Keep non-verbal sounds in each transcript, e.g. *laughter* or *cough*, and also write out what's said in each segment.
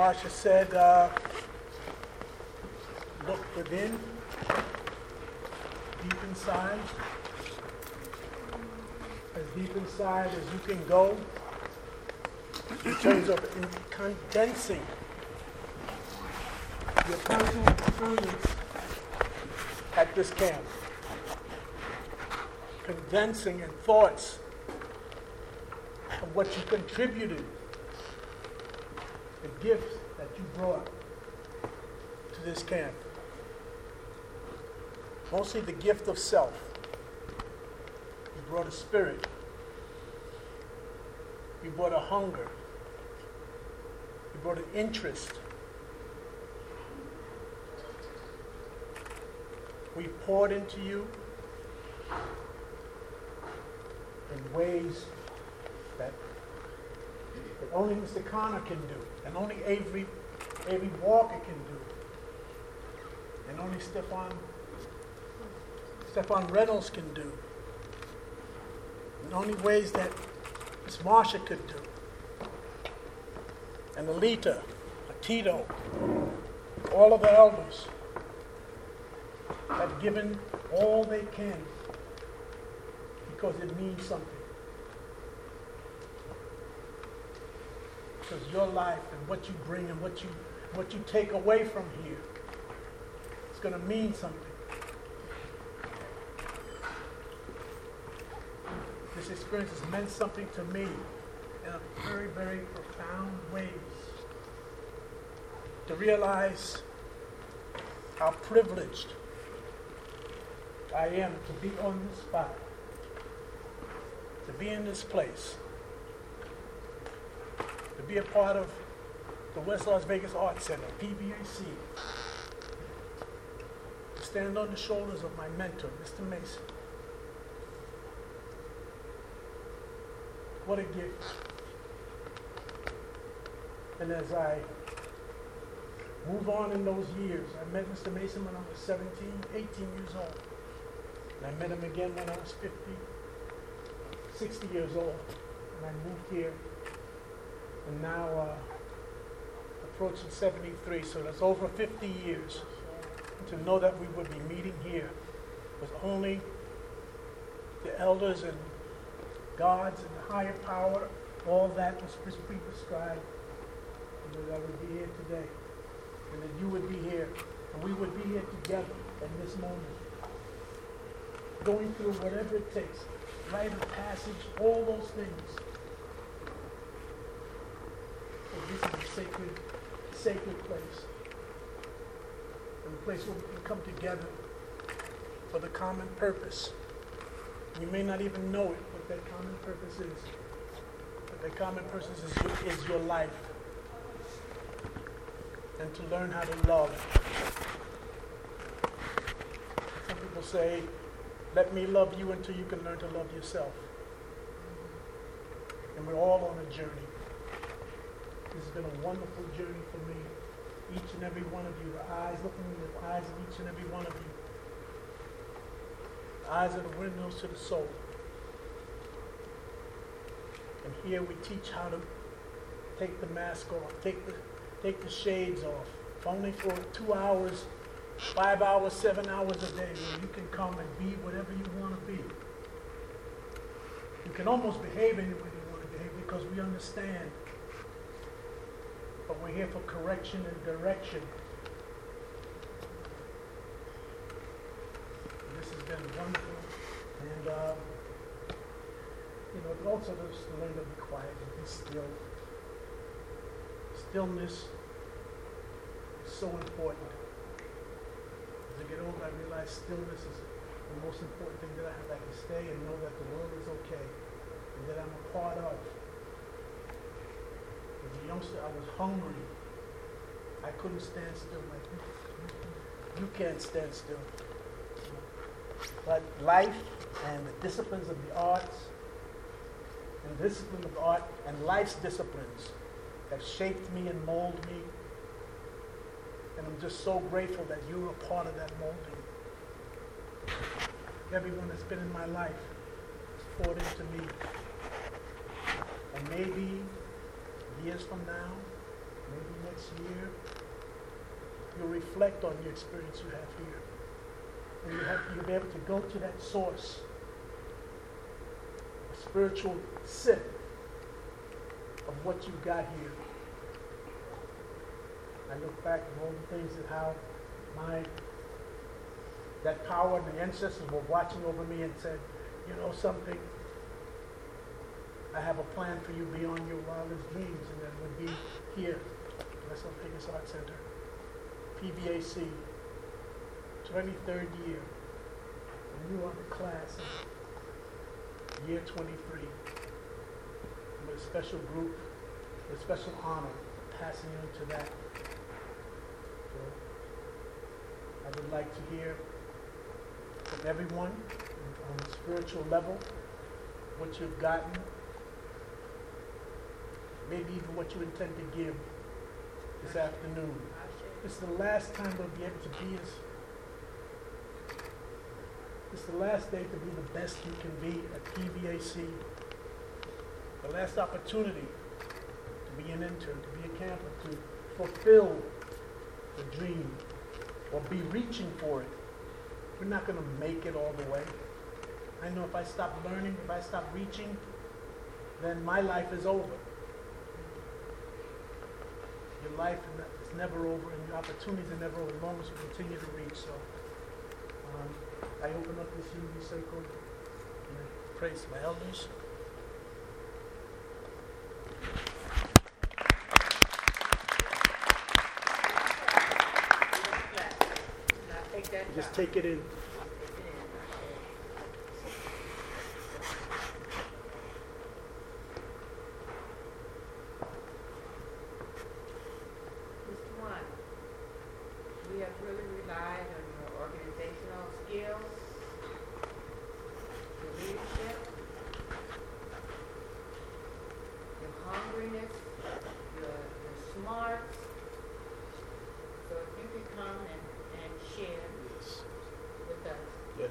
Marsha said, uh, look within, deep inside, as deep inside as you can go, in terms of in condensing. Your personal experience at this camp. Condensing in thoughts of what you contributed, the you brought to this camp. Mostly the gift of self. You brought a spirit. You brought a hunger. You brought an interest. we poured into you in ways that, that only Mr. Connor can do, and only Avery, Avery Walker can do, and only Stefan, Stefan Reynolds can do, and only ways that Miss Marsha could do, and Alita, Tito, all of the elders have given all they can because it means something. Because your life and what you bring and what you what you take away from here is going to mean something. This experience has meant something to me in a very, very profound ways. To realize how privileged I am to be on this spot, to be in this place, to be a part of the West Las Vegas Arts Center, PBAC, stand on the shoulders of my mentor, Mr. Mason. What a gift. And as I move on in those years, I met Mr. Mason when I was 17, 18 years old. And I met him again when I was 50, 60 years old. And I moved here. And now uh, approaching 73, so that's over 50 years. To know that we would be meeting here with only the elders and gods and the higher power, all that was pre-prescribed, and that I would be here today. And that you would be here, and we would be here together in this moment. Going through whatever it takes, rite of passage, all those things. This is a sacred, sacred place. And a place where we can come together for the common purpose. You may not even know it, what that common purpose is. But that common purpose is your, is your life. And to learn how to love. Some people say, let me love you until you can learn to love yourself. And we're all on a journey. Has been a wonderful journey for me. Each and every one of you, the eyes, looking in the eyes of each and every one of you. The eyes are the windows to the soul. And here we teach how to take the mask off, take the, take the shades off. Only for two hours, five hours, seven hours a day, where you can come and be whatever you want to be. You can almost behave any way you want to behave because we understand. But we're here for correction and direction. This has been wonderful. And, uh, you know, also just learn to be quiet and be still. Stillness is so important. As I get older, I realize stillness is the most important thing that I have. I can stay and know that the world is okay and that I'm a part of. A youngster, I was hungry. I couldn't stand still like you. Can't stand still. But life and the disciplines of the arts and the discipline of art and life's disciplines have shaped me and molded me. And I'm just so grateful that you were part of that molding. Everyone that's been in my life has poured into me. And maybe years from now, maybe next year, you'll reflect on the experience you have here. And you have, you'll be able to go to that source, a spiritual sip of what you've got here. I look back at all the things that how my that power and the ancestors were watching over me and said, you know something, I have a plan for you beyond your wildest dreams, and that would be here, Western Vegas Art Center, PVAC, 23rd year, and you are the class of year 23. With a special group, with a special honor, passing you to that. So, I would like to hear from everyone on a spiritual level what you've gotten maybe even what you intend to give this afternoon. This is the last time we'll be able to be as. It's the last day to be the best you can be at PVAC. The last opportunity to be an intern, to be a camper, to fulfill the dream or be reaching for it. We're not going to make it all the way. I know if I stop learning, if I stop reaching, then my life is over your life is never over and your opportunities are never over as long as you continue to reach. So um, I open up this unity circle and I praise my elders. Now take that Just take it in. Mr. One, we have really relied on your organizational skills, your leadership, your hungriness, your, your smarts. So if you could come and, and share Yes. with us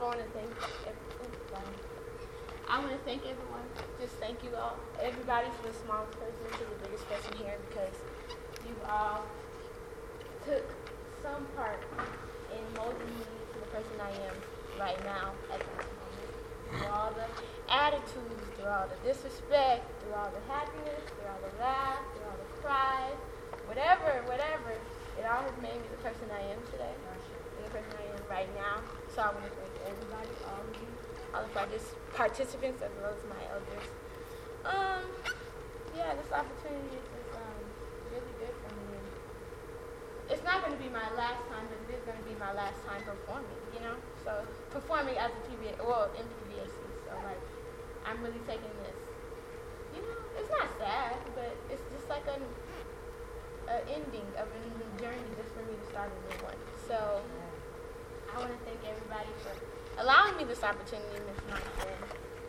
I want to thank everyone. I want to thank everyone. Just thank you all. Everybody from the smallest person to the biggest person here because you all took some part in molding me to the person I am right now at this moment. Through all the attitudes, through all the disrespect, through all the happiness, through all the laugh, through all the cries, whatever, whatever. It all has made me the person I am today, and the person I am right now. So I want to thank everybody, all of you, all of my just participants as well as my elders. Um, yeah, this opportunity is um, really good for me. It's not going to be my last time, but it is going to be my last time performing, you know? So performing as a PBA, well, in PBAC. So like, I'm really taking this, it's not sad, but it's just like an, a ending of a new journey just for me to start a new one. So I want to thank everybody for allowing me this opportunity, Ms. Marshall.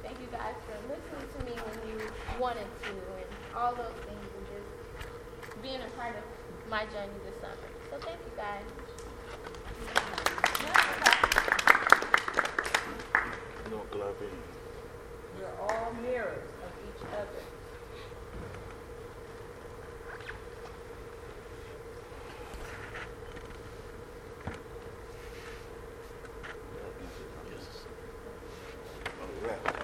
Thank you guys for listening to me when you wanted to and all those things and just being a part of my journey this summer. So thank you guys. No clubbing. We're all mirrors of each other. All right.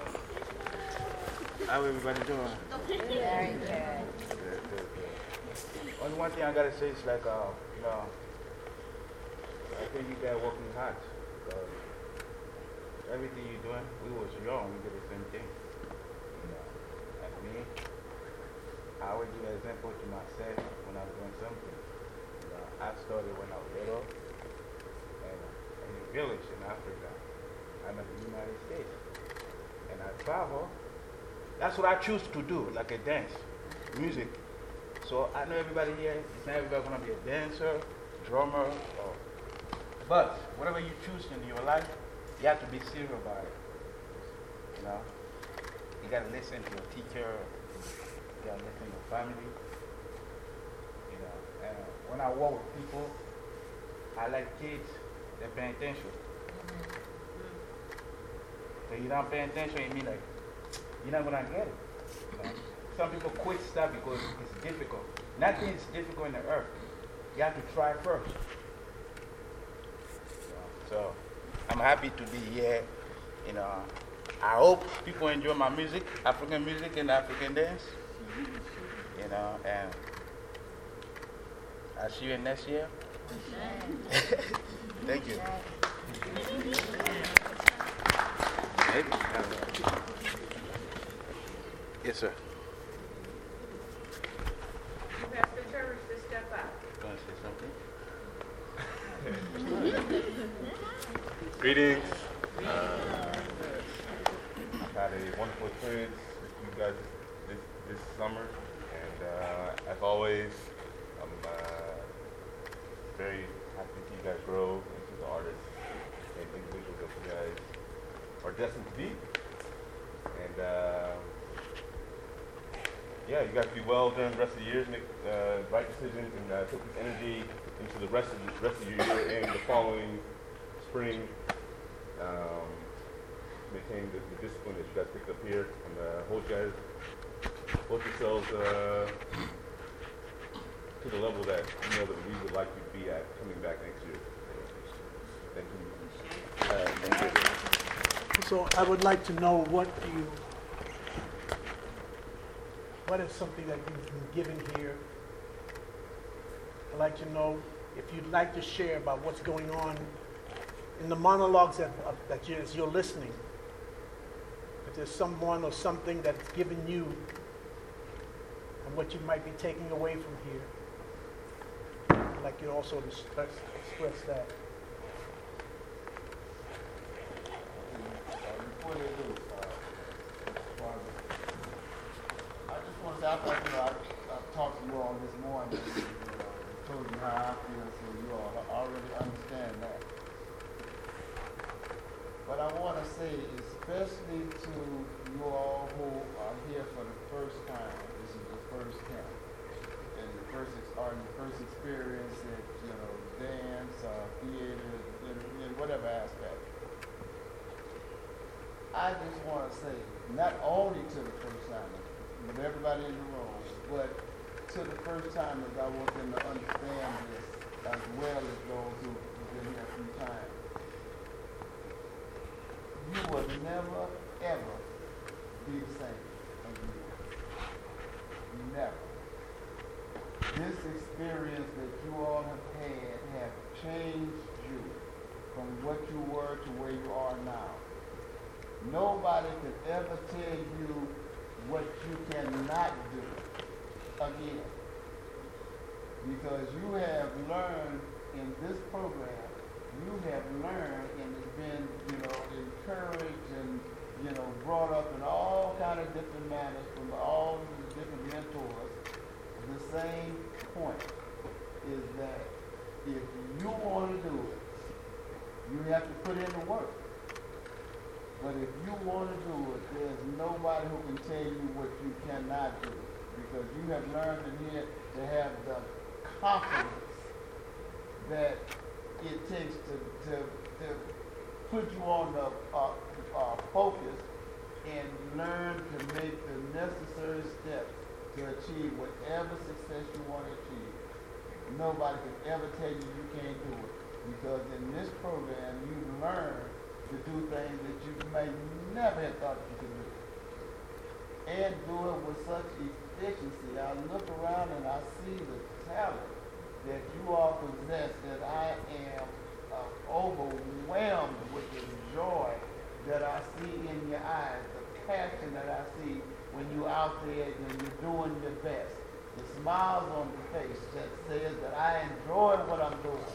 How everybody doing? Very good. Good, good, good. Only one thing I gotta say is like, uh, you know, I think you guys working hard. Because everything you're doing, we was young, we did the same thing. You know, like me, I always give an example to myself when I was doing something. You know, I started when I was little and in a village in Africa. I'm in the United States. And I travel. That's what I choose to do, like a dance, music. So I know everybody here, it's not everybody going to be a dancer, drummer, or, but whatever you choose in your life, you have to be serious about it. You know? You got to listen to your teacher, you got to listen to your family. You know? And when I work with people, I like kids that pay attention. Mm-hmm. So you don't pay attention, you mean like, you're not going to get it. You know? Some people quit stuff because it's difficult. Nothing is difficult in the earth. You have to try first. So I'm happy to be here. You know, I hope people enjoy my music, African music and African dance. You know, and I'll see you next year. *laughs* Thank you. Maybe. I don't know. Yes, sir. Pastor Turris to step up. Want to say something? *laughs* Greetings. Uh, I've had a wonderful experience with you guys this, this summer. And uh, as always, I'm uh, very happy to see you guys grow into the artists and individuals that you guys are destined to be. And uh, yeah, you guys be well during the rest of the years, make uh, right decisions, and uh, take this energy into the rest of the rest of your year and the following spring. Um, maintain the, the discipline that you guys picked up here, and uh, hold guys, hold yourselves uh, to the level that you know that we would like you to be at coming back next year. Thank you. Thank you. So I would like to know what you, what is something that you've been given here? I'd like to know if you'd like to share about what's going on in the monologues that, uh, that you, as you're listening. If there's someone or something that's given you and what you might be taking away from here. I'd like you also to express that. Before they do, uh, Barbara, I I I, talked to you all this morning, and told you how I feel, so you all already understand that. But I want to say, especially to you all who are here for the first time, this is the first time, and the first, or your first experience at, you know, dance, uh, theater, in, in whatever aspect. I just want to say, not only to the first timers, but everybody in the room, but to the first timers, I want them to understand this as well as those who have been here a few times. You will never, ever be the same again. Never. This experience that you all have had have changed you from what you were to where you are now. Nobody can ever tell you what you cannot do again. Because you have learned in this program, you have learned and has been, you know, encouraged and, you know, brought up in all kind of different manners from all these different mentors. The same point is that if you want to do it, you have to put in the work. But if you want to do it, there's nobody who can tell you what you cannot do. Because you have learned in here to have the confidence that it takes to, to, to put you on the uh, uh, focus and learn to make the necessary steps to achieve whatever success you want to achieve. Nobody can ever tell you you can't do it. Because in this program, you learn to do things that you may never have thought you could do. And do it with such efficiency. I look around and I see the talent that you all possess that I am uh, overwhelmed with the joy that I see in your eyes, the passion that I see when you're out there and you're doing your best. The smiles on your face that says that I enjoy what I'm doing.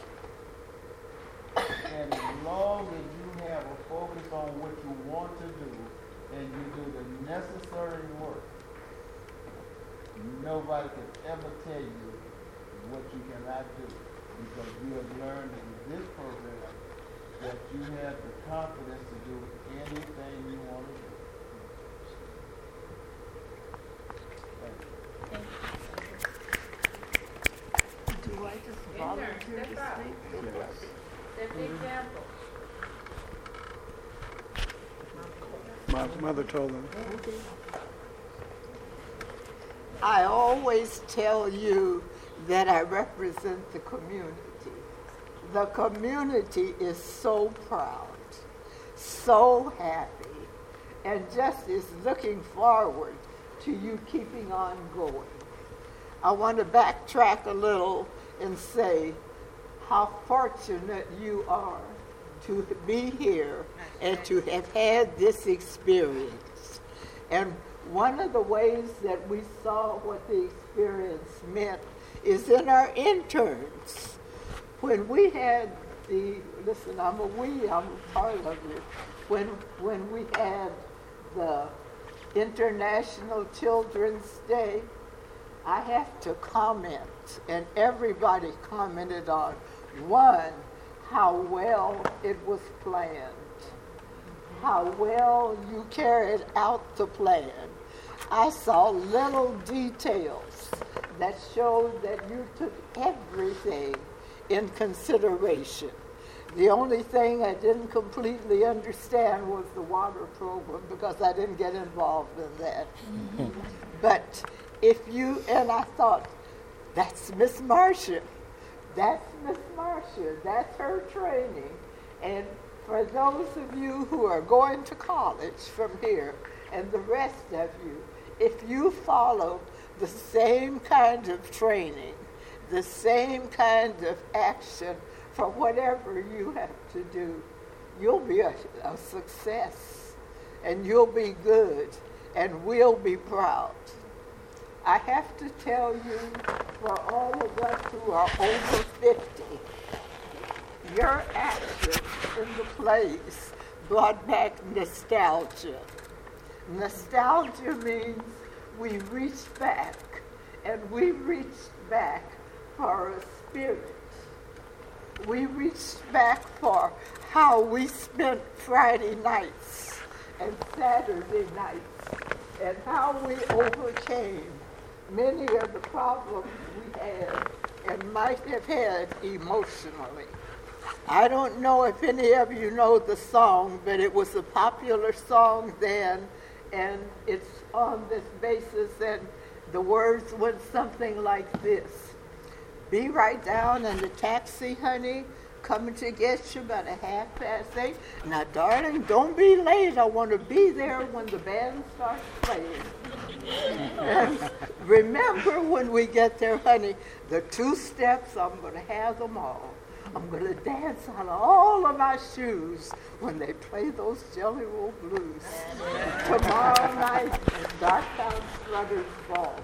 And as long as you have a focus on what you want to do and you do the necessary work, nobody can ever tell you what you cannot do because you have learned in this program that you have the confidence to do anything you want to do. Do I just Intern, volunteer step to out. speak? Set the example. My mother told them. I always tell you that I represent the community. The community is so proud, so happy, and just is looking forward to you keeping on going. I want to backtrack a little and say how fortunate you are to be here and to have had this experience. And one of the ways that we saw what the experience meant is in our interns. When we had the, listen, I'm a we, I'm a part of it. When, when we had the International Children's Day, I have to comment, and everybody commented on one, how well it was planned, how well you carried out the plan. I saw little details that showed that you took everything in consideration. The only thing I didn't completely understand was the water program because I didn't get involved in that. *laughs* but if you, and I thought, that's Miss Marcia. That's Miss Marcia. That's her training. And for those of you who are going to college from here, and the rest of you, if you follow the same kind of training, the same kind of action for whatever you have to do, you'll be a, a success and you'll be good and we'll be proud. I have to tell you, for all of us who are over 50, your action in the place brought back nostalgia. Nostalgia means we reach back, and we reached back for a spirit. We reached back for how we spent Friday nights and Saturday nights, and how we overcame many of the problems we had and might have had emotionally. I don't know if any of you know the song, but it was a popular song then, and it's on this basis, and the words went something like this Be right down in the taxi, honey, coming to get you about a half past eight. Now, darling, don't be late. I want to be there when the band starts playing. *laughs* remember when we get there, honey, the two steps, I'm going to have them all. I'm going to dance of all of my shoes when they play those Jelly Roll Blues. Tomorrow night at Darktown Strutters Ball.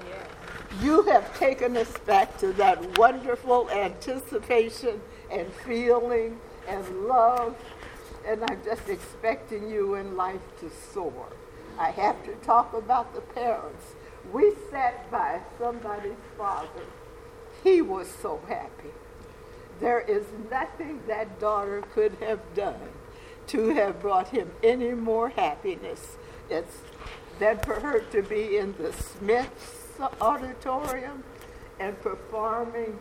You have taken us back to that wonderful anticipation and feeling and love, and I'm just expecting you in life to soar. I have to talk about the parents. We sat by somebody's father. He was so happy. There is nothing that daughter could have done to have brought him any more happiness it's, than for her to be in the Smiths auditorium and performing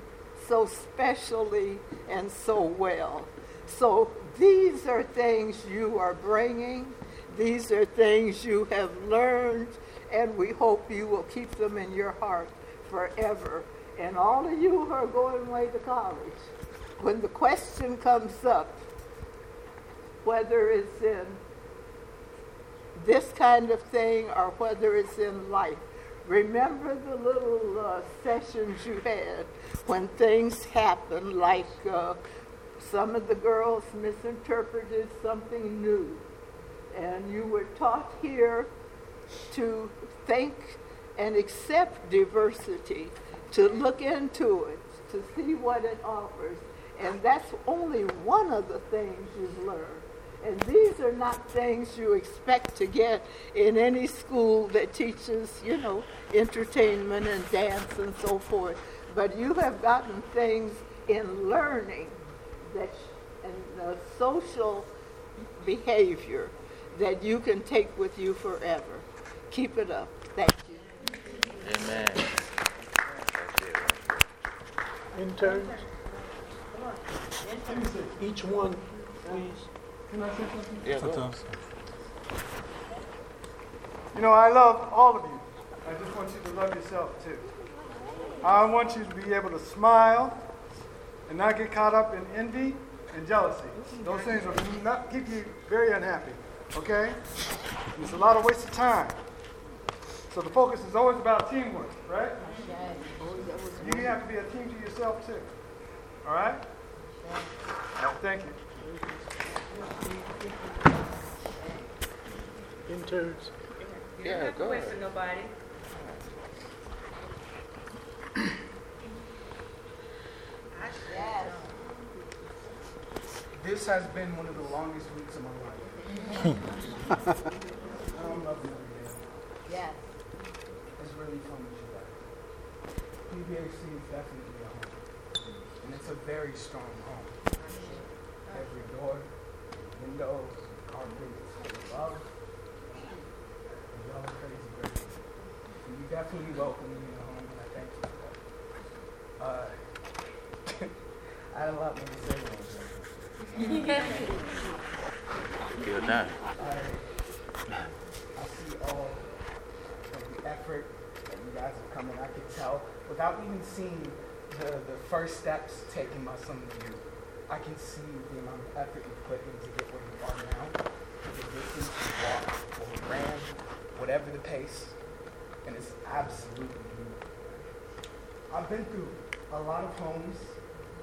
so specially and so well. So these are things you are bringing. These are things you have learned, and we hope you will keep them in your heart forever. And all of you who are going away to college, when the question comes up, whether it's in this kind of thing or whether it's in life, remember the little uh, sessions you had when things happened, like uh, some of the girls misinterpreted something new. And you were taught here to think and accept diversity, to look into it, to see what it offers. And that's only one of the things you've learned. And these are not things you expect to get in any school that teaches, you know, entertainment and dance and so forth. But you have gotten things in learning that and the social behavior that you can take with you forever. Keep it up. Thank you. Amen. Interns? Each one, please. Can I say something? Yeah, go. You know, I love all of you. I just want you to love yourself too. I want you to be able to smile and not get caught up in envy and jealousy. Those things will not keep you very unhappy. Okay? It's a lot of wasted time. So the focus is always about teamwork, right? You have to be a team to yourself too. All right? All right thank you. Interns? Yeah, go ahead. Nobody. This has been one of the longest weeks of my life. Yes. It's really fun you guys. PBAC is definitely a home. And it's a very strong home. Every door, window, carpet is full of love. And y'all crazy great. And you definitely welcome me in your home, and I thank you for that. Uh, I had a lot to say *laughs* Feel. I, I see all of the effort that you guys have come in. I could tell without even seeing the, the first steps taken by some of you. I can see the amount of effort you've put in to get where you are now. The distance you walked or ran, whatever the pace, and it's absolutely beautiful. I've been through a lot of homes.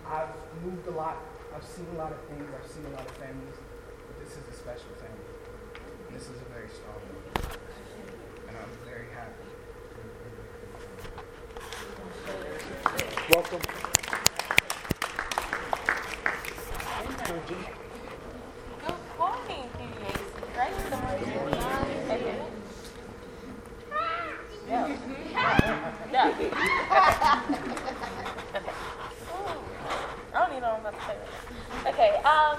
I've moved a lot. I've seen a lot of things. I've seen a lot of families. But this is a special family. This is a very strong one. And I'm very happy. Welcome. Interns? Good morning, PBAC. Great to meet you. Yeah. Yeah. I don't even know what I'm about to say. Okay, um,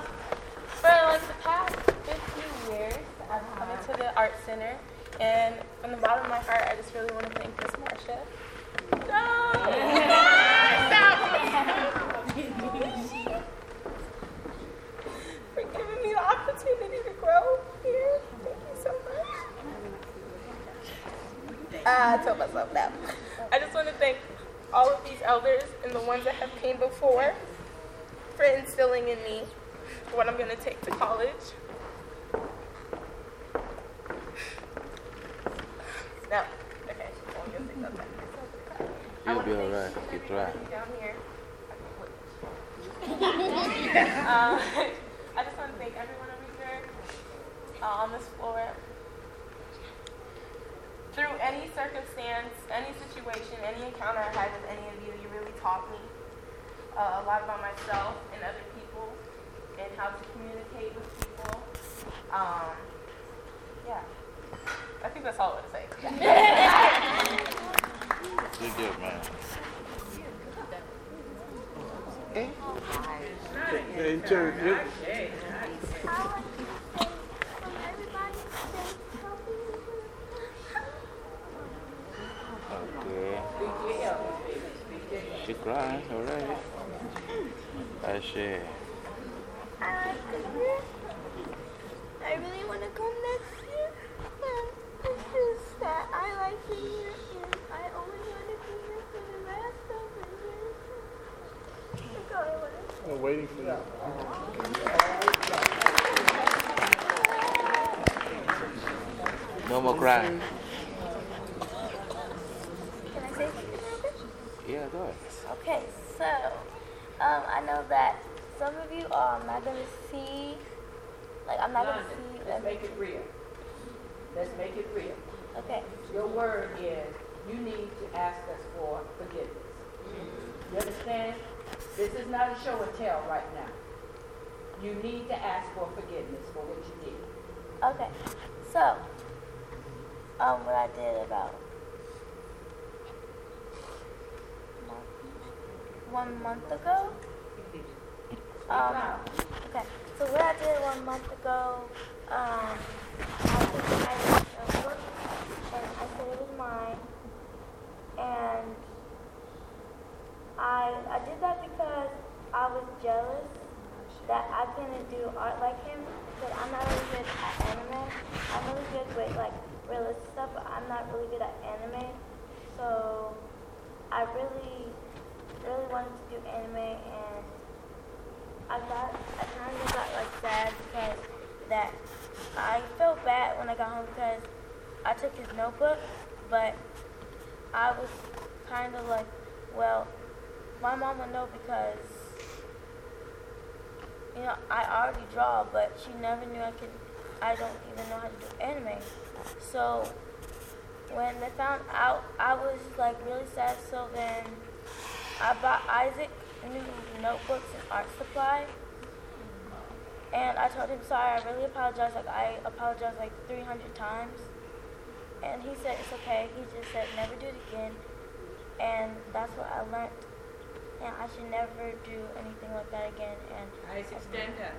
the Art Center. And from the bottom of my heart, I just really want to thank Miss Marsha. No! For giving me the opportunity to grow here. Thank you so much. Ah, I told myself that. I just want to thank all of these elders and the ones that have came before for instilling in me what I'm going to take to college. No, okay. well, I guess it doesn't. You'll be alright. You try. down here. Uh, *laughs* I just want to thank everyone over here uh, on this floor. Through any circumstance, any situation, any encounter I had with any of you, you really taught me uh, a lot about myself and other people and how to communicate with people. Um, yeah. I think that's all I want to say. You're good, man. Intern, you- I want to say from everybody, stay healthy. Okay. She crying already. I see. I like it. I really want to come next year. And it's just that I like it here and I only want to be here for the rest of the year. That's all I want to say. We're waiting for you. No more crying. Can I say something real quick? Yeah, go ahead. Okay, so um, I know that some of you are not going to see, like, I'm not going to see. Let's make it real. Let's make it real. Okay. Your word is, you need to ask us for forgiveness. You understand? This is not a show and tell right now. You need to ask for forgiveness for what you did. Okay, so, um, what I did about one month ago. Um, okay, so what I did one month ago, um, I took my notebook and I was mine, and I I did that because I was jealous that I couldn't do art like him because I'm not really good at anime. I'm really good with like realistic stuff, but I'm not really good at anime. So I really, really wanted to do anime, and I got, I kind of got like sad because that I felt bad when I got home because I took his notebook, but I was kind of like, well, my mom would know because you know, I already draw, but she never knew I could, I don't even know how to do anime. So when they found out, I was like really sad. So then I bought Isaac new notebooks and art supply. And I told him, sorry, I really apologize. Like, I apologized like 300 times. And he said, it's okay. He just said, never do it again. And that's what I learned. And I should never do anything like that again. And Isaac, stand up.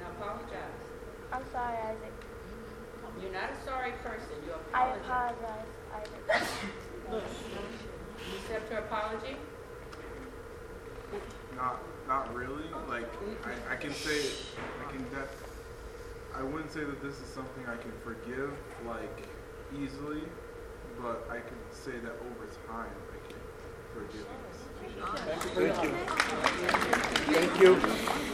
Now apologize. I'm sorry, Isaac. You're not a sorry person, you I apologize. apologize, Isaac. *coughs* You accept her apology? Not, not really. Like, I, I can say, I can def, I wouldn't say that this is something I can forgive, like, easily, but I can say that over time I can forgive this. Thank you. Thank you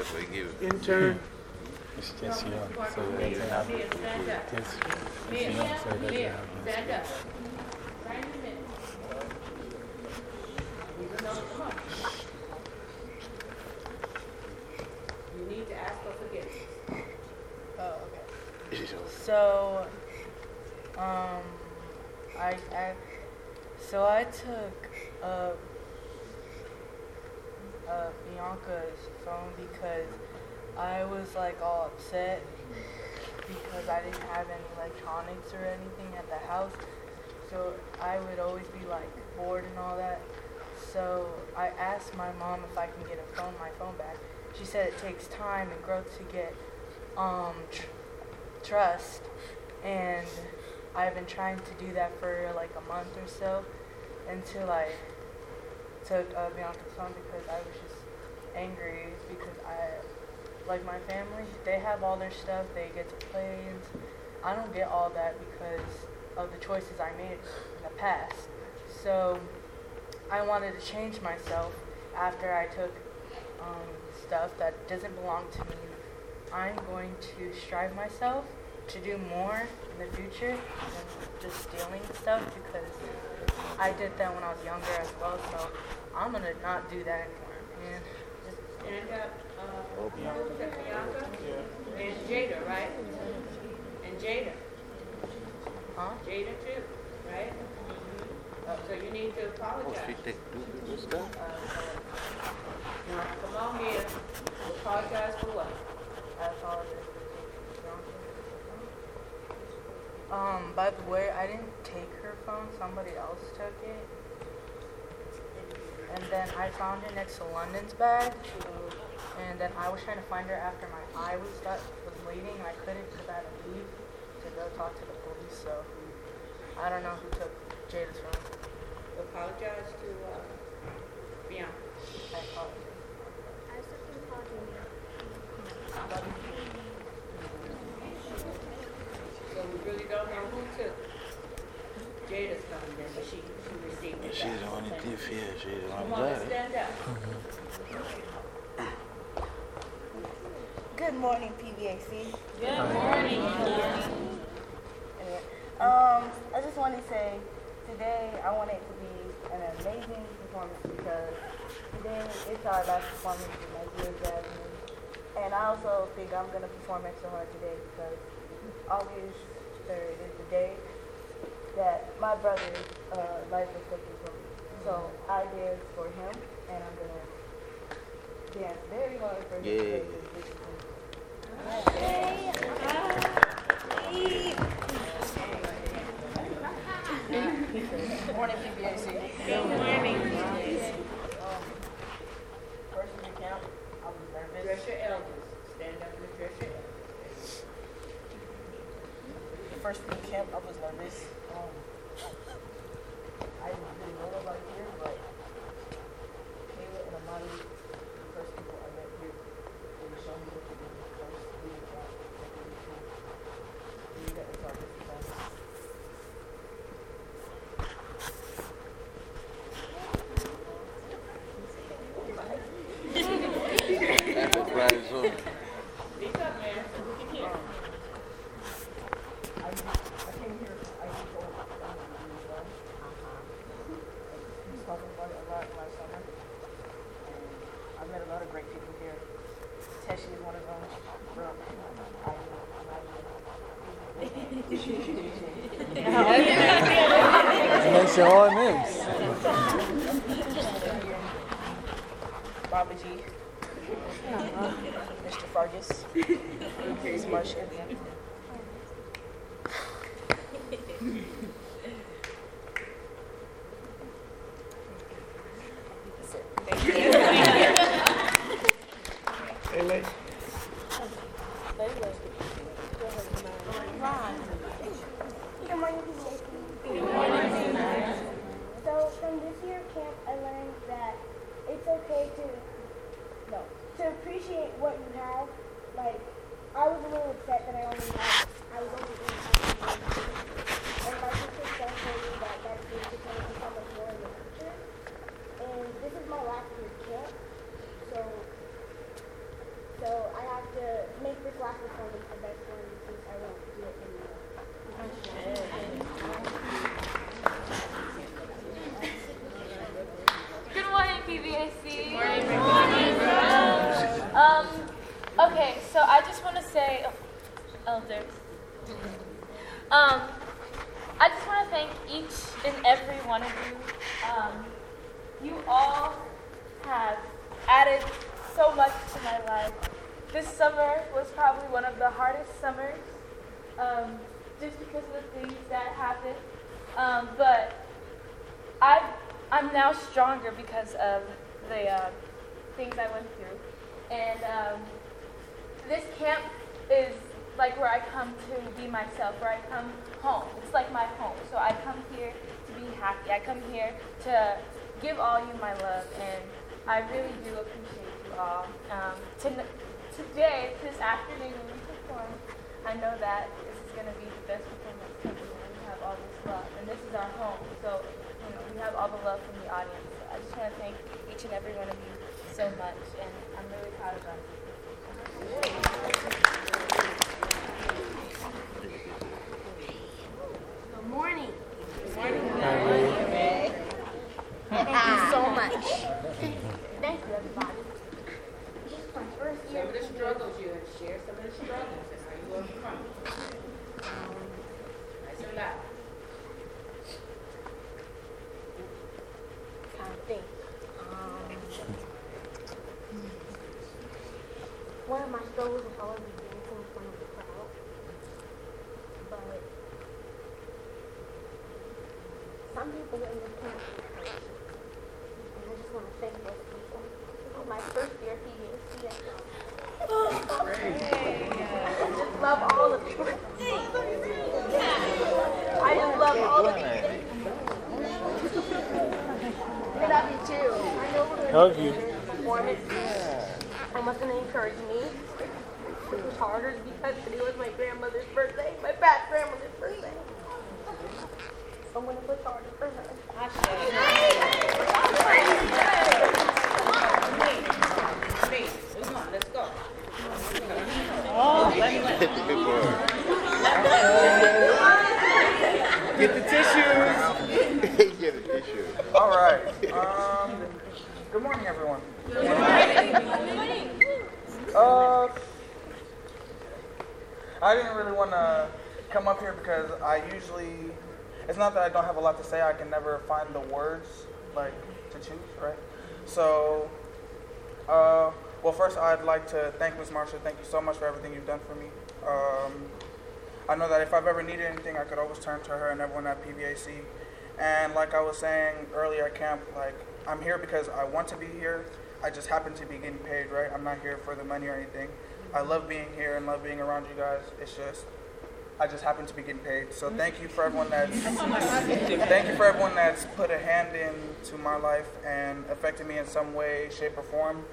gotta forgive. Intern. It's just young, so Mia, it doesn't have Mia, just it's Mia, young, so it doesn't Mia, stand up. Right in a minute. Even though, come on. You need to ask for forgiveness. Oh, okay. *laughs* So, um, I, I, so I took, uh, uh, Bianca's phone because I was like all upset because I didn't have any electronics or anything at the house. So I would always be like bored and all that. So I asked my mom if I can get a phone, my phone back. She said it takes time and growth to get um, tr- trust, and I've been trying to do that for like a month or so until I took uh, Bianca's phone because I was just angry because I like my family, they have all their stuff, they get to play, and I don't get all that because of the choices I made in the past. So I wanted to change myself after I took um, stuff that doesn't belong to me. I'm going to strive myself to do more in the future than just stealing stuff because I did that when I was younger as well. So I'm gonna not do that anymore. And just And, uh, uh, who's it, Bianca? And Jada, right? And Jada, huh? Jada too, right? Uh, so you need to apologize. Uh, Now, come on here, apologize for what? I apologize. Um, by the way, I didn't take her phone. Somebody else took it. And then I found it next to London's bag. And then I was trying to find her after my eye was stuck, was bleeding, and I couldn't because I had to leave to go talk to the police. So I don't know who took Jada's phone. Apologize to, uh, Bianca. I apologize. So we really don't know who took Jada's phone then, but she, she received it. She's the one that did fear. She's the Come one on, that stand up. Good morning, PBAC. Good morning. Um, I just want to say today I want it to be an amazing performance because today it's our last performance with my dear Jasmine. And I also think I'm going to perform extra hard today because August 3rd is the day that my brother's uh, life was taken from me. So I dance for him and I'm going to dance very hard for him. Yeah. today 'cause this is his Morning, PBAC. Good morning. First in the camp, I was nervous. Address your elders. Stand up and address your elders. First in the camp, I was nervous. So I just want to say, oh, elders. Um, I just want to thank each and every one of you. Um, you all have added so much to my life. This summer was probably one of the hardest summers, um, just because of the things that happened. Um, but I, I'm now stronger because of the uh, things I went through. And um, this camp is like where I come to be myself, where I come home. It's like my home. So I come here to be happy. I come here to give all you my love. And I really do appreciate you all. Um, to, today, this afternoon when we perform, I know that this is going to be the best performance ever. We have all this love, and this is our home. So, you know, we have all the love from the audience. So I just want to thank each and every one of you so much, and I'm really proud of us. Good morning. Thank you so much. Thank you, everybody. This is my first year. Some of the struggles you have shared, some of the struggles, and how you overcome it. Nice and loud. Trying to think. One of my struggles is always dancing in front of the crowd. But some people in the camp and I just want to thank those people. This is my first year PDC. I just love all of you. I just love all of you. I love you too. I know we're Love gonna you. do this performance. I must have encourage me to push harder because today was my grandmother's birthday, my bad grandmother's birthday. So I'm gonna push harder for her. Me, come on, let's go. Get the tissues. *laughs* Get a tissue. All right. Um, good morning, everyone. Good morning. Uh, I didn't really want to come up here because I usually, it's not that I don't have a lot to say, I can never find the words, like, to choose, right? So, uh, well, first I'd like to thank Ms. Marsha. Thank you so much for everything you've done for me. Um, I know that if I've ever needed anything, I could always turn to her and everyone at PBAC. And like I was saying earlier at camp, like I'm here because I want to be here. I just happen to be getting paid, right? I'm not here for the money or anything. I love being here and love being around you guys. It's just I just happen to be getting paid. So thank you for everyone that's *laughs* thank you for everyone that's put a hand into my life and affected me in some way, shape, or form,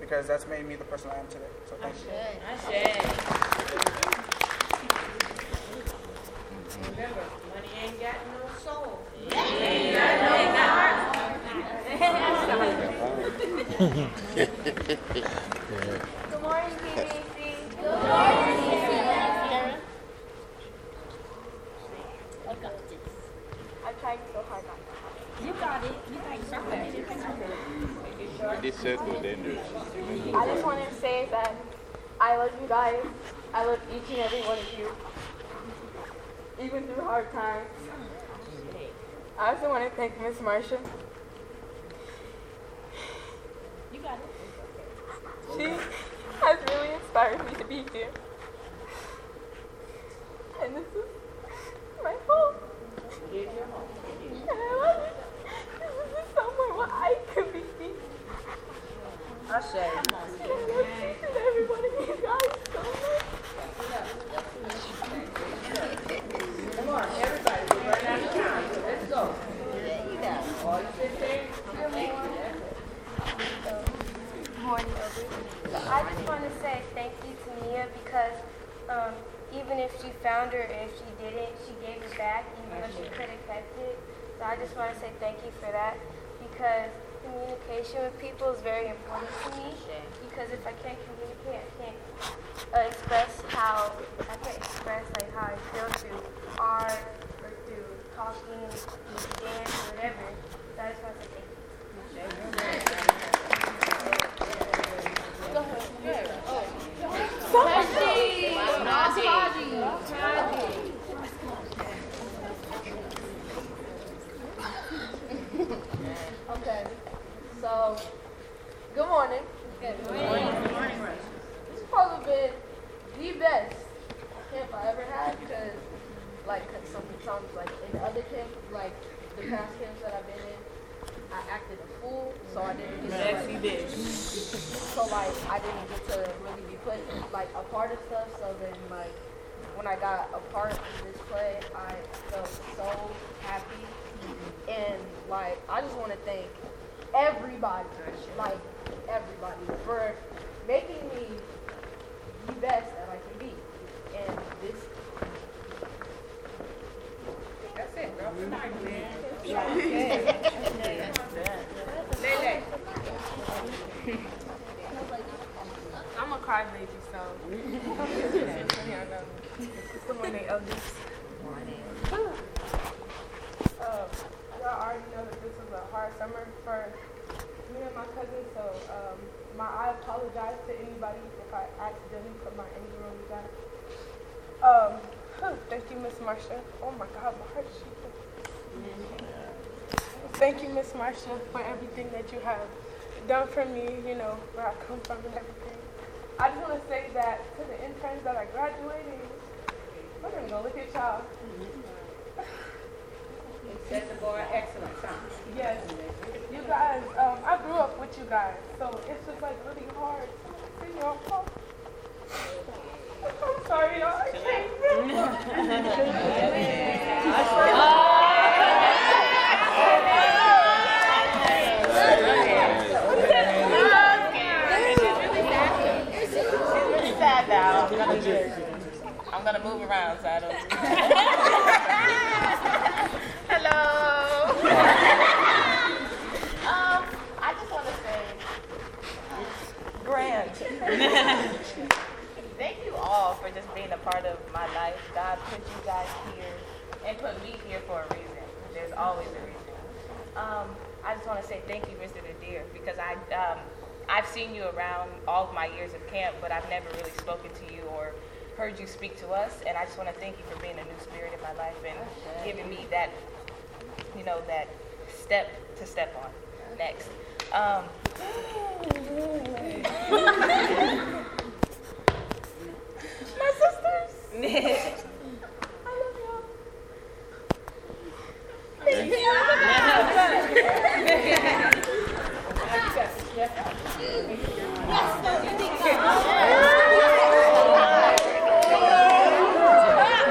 because that's made me the person I am today. So thank you. Remember, money ain't got no soul. Good morning, PBC. Good morning, I got this. I tried so hard. You got it. You got it. This dangerous. I just wanted to say that I love you guys. I love each and every one of you. Even through hard times. I also want to thank Miss Marsha. You got it. She has really inspired me to be here. And this is my home. And I love it. This is somewhere where I could be me. I say, And I love each and every one of you guys so much. come on, everybody, we're running out of time, so let's go. All you sit there, morning, So I just want to say thank you to Mia because um, even if she found her and if she didn't, she gave it back even though she could have kept it. So I just want to say thank you for that because communication with people is very important to me because if I can't communicate, I can't uh, express how I can't express like how I feel through art or through talking, dance, or whatever. So I just want to say thank you. Okay, so, good morning. Good morning. This has probably been the best camp I ever had because, like, cause sometimes, like, in other camps, like, the past camps that I've been in, I acted a fool, so I didn't get to, Yes, like, did. so like I didn't get to really be put like a part of stuff. So then like when I got a part of this play, I felt so happy, and like I just want to thank everybody, like everybody, for making me the best that I can be. And this. That's it, girl. Good night, man. Lele. I'm a crybaby, so. yeah, I know. Good morning, elders. Um, y'all already know that this was a hard summer for me and my cousin, so um, my I apologize to anybody if I accidentally put my anger on you guys. Um, thank you, Miss Marcia. Oh my God, my heart's shaking. Thank you, Miss Marcia, for everything that you have done for me, you know, where I come from and everything. I just want to say that to the interns that are graduating, we're going to go look at y'all. *laughs* Set the bar excellent, huh? Yes. You guys, um, I grew up with you guys, so it's just like really hard to y'all. I'm sorry, y'all. I can't. I'm gonna move around so I don't. Hello. um, I just want to say, Grant. *laughs* Thank you all for just being a part of my life. God put you guys here and put me here for a reason. There's always a reason. Um, I just want to say thank you, Mr. Nadir, because I um, I've seen you around all of my years of camp, but I've never really spoken to you or heard you speak to us. And I just want to thank you for being a new spirit in my life and giving me that, you know, that step to step on next. Um, my sisters. I love y'all.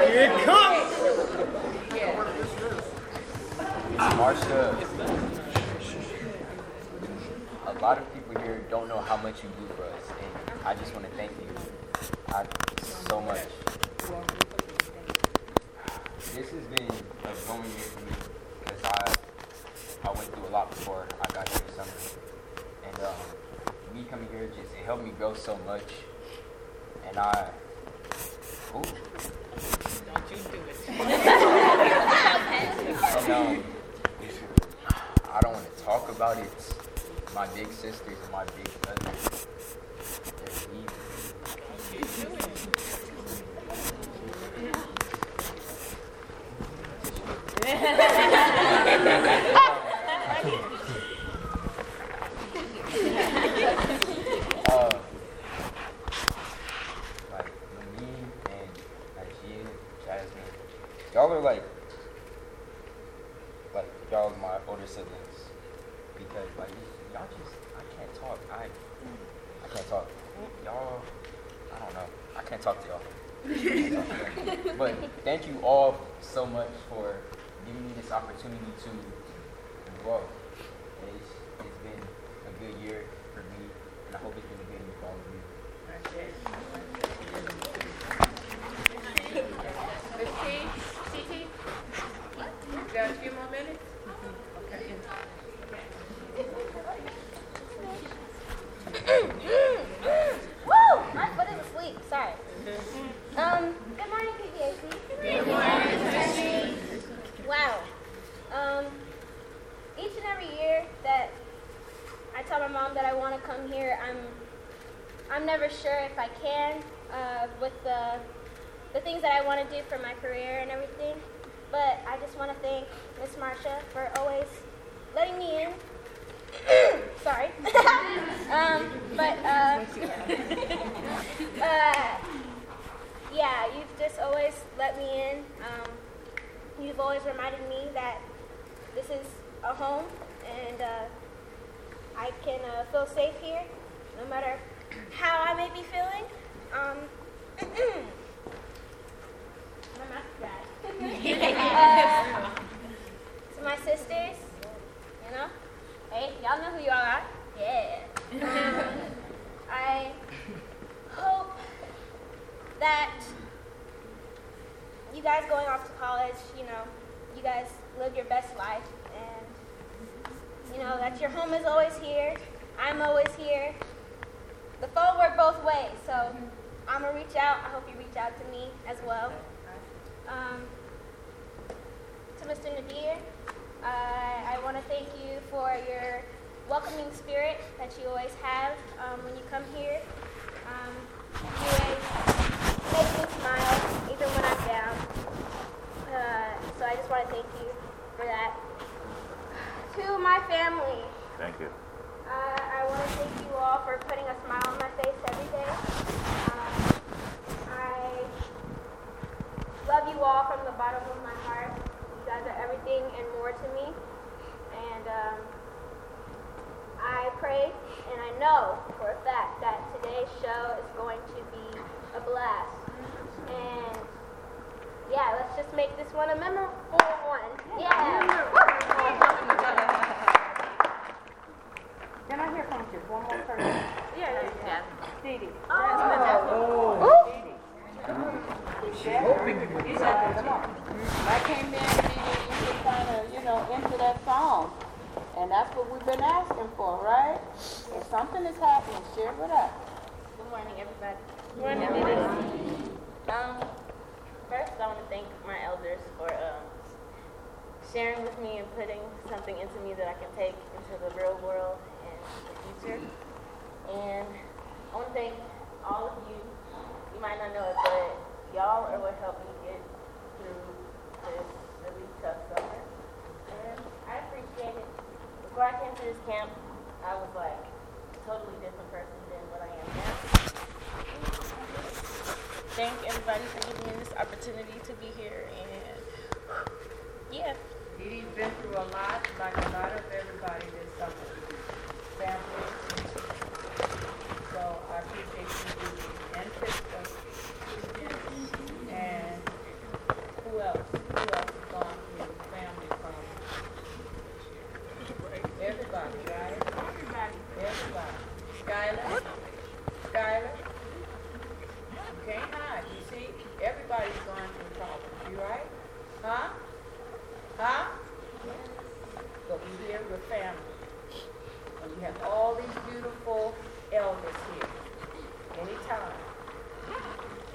Here it comes. A lot of people here don't know how much you do for us, and I just want to thank you I, so much. This has been a growing year for me because I I went through a lot before I got here this summer, and um, me coming here just it helped me grow so much, and I. Ooh. Don't you do it. *laughs* And, um, I don't want to talk about it. My big sisters and my big brothers. *laughs* uh, like me and Najee, Jasmine, y'all are like, like y'all are my older siblings because like y'all just I can't talk. I I can't talk. Y'all, I don't know. I can't talk to y'all. I can't talk to y'all. but thank you all so much for giving me this opportunity to grow. It's, it's been a good year for me, and I hope it's been a good year for all of you. Miss T, CT? You got a few more minutes? Okay. Woo! My foot is asleep. Sorry. Um, good morning, PBAC. Good morning, Wow. Um, each and every year that I tell my mom that I want to come here, I'm I'm never sure if I can uh, with the the things that I want to do for my career and everything. But I just want to thank Miss Marcia for always letting me in. Sorry. um, but uh, uh, yeah, you've just always let me in. Um, you've always reminded me that this is a home and uh, I can uh, feel safe here, no matter how I may be feeling. Um, my mouth dry. uh, to my sisters, you know, hey, y'all know who y'all are. Yeah. Um, I hope that you guys going off to college, you know, you guys live your best life, and you know that your home is always here. I'm always here. The phone works both ways, so I'm gonna reach out. I hope you reach out to me as well. Um, to Mr. Nadir, uh, I want to thank you for your welcoming spirit that you always have um, when you come here. Um, you always make me smile, even when I'm down. Uh, so I just want to thank you for that. To my family, Thank you. uh, I want to thank you all for putting a smile on my face every day. Um, I love you all from the bottom of my heart. You guys are everything and more to me. And um, I pray and I know for a fact that today's show is going to be a blast. And yeah, let's just make this one a memorable one. Yeah. One more person? Yeah, yeah. Dee Dee. Oh. She's hoping you would. I came in, Dee Dee, you were kind of, you know, into that song. And that's what we've been asking for, right? If something is happening, share with us. Good morning, everybody. Good morning, ladies. Um, first, I want to thank my elders for um, sharing with me and putting something into me that I can take into the real world and I want to thank all of you. You might not know it, but y'all are what helped me get through this really tough summer. And I appreciate it. Before I came to this camp, I was like a totally different person than what I am now. Thank everybody for giving me this opportunity to be here and yeah. Dee's been through a lot, like a lot of everybody this summer. Family. So I appreciate you, Dee Dee, and Krista. And who else? Who else has gone through family from? Everybody, right? Everybody. Everybody. Skylar? Skylar? You can't hide, you see? Everybody's going through problems, you right? Huh? Huh? But we here with family. And we have all these beautiful elders here. Anytime.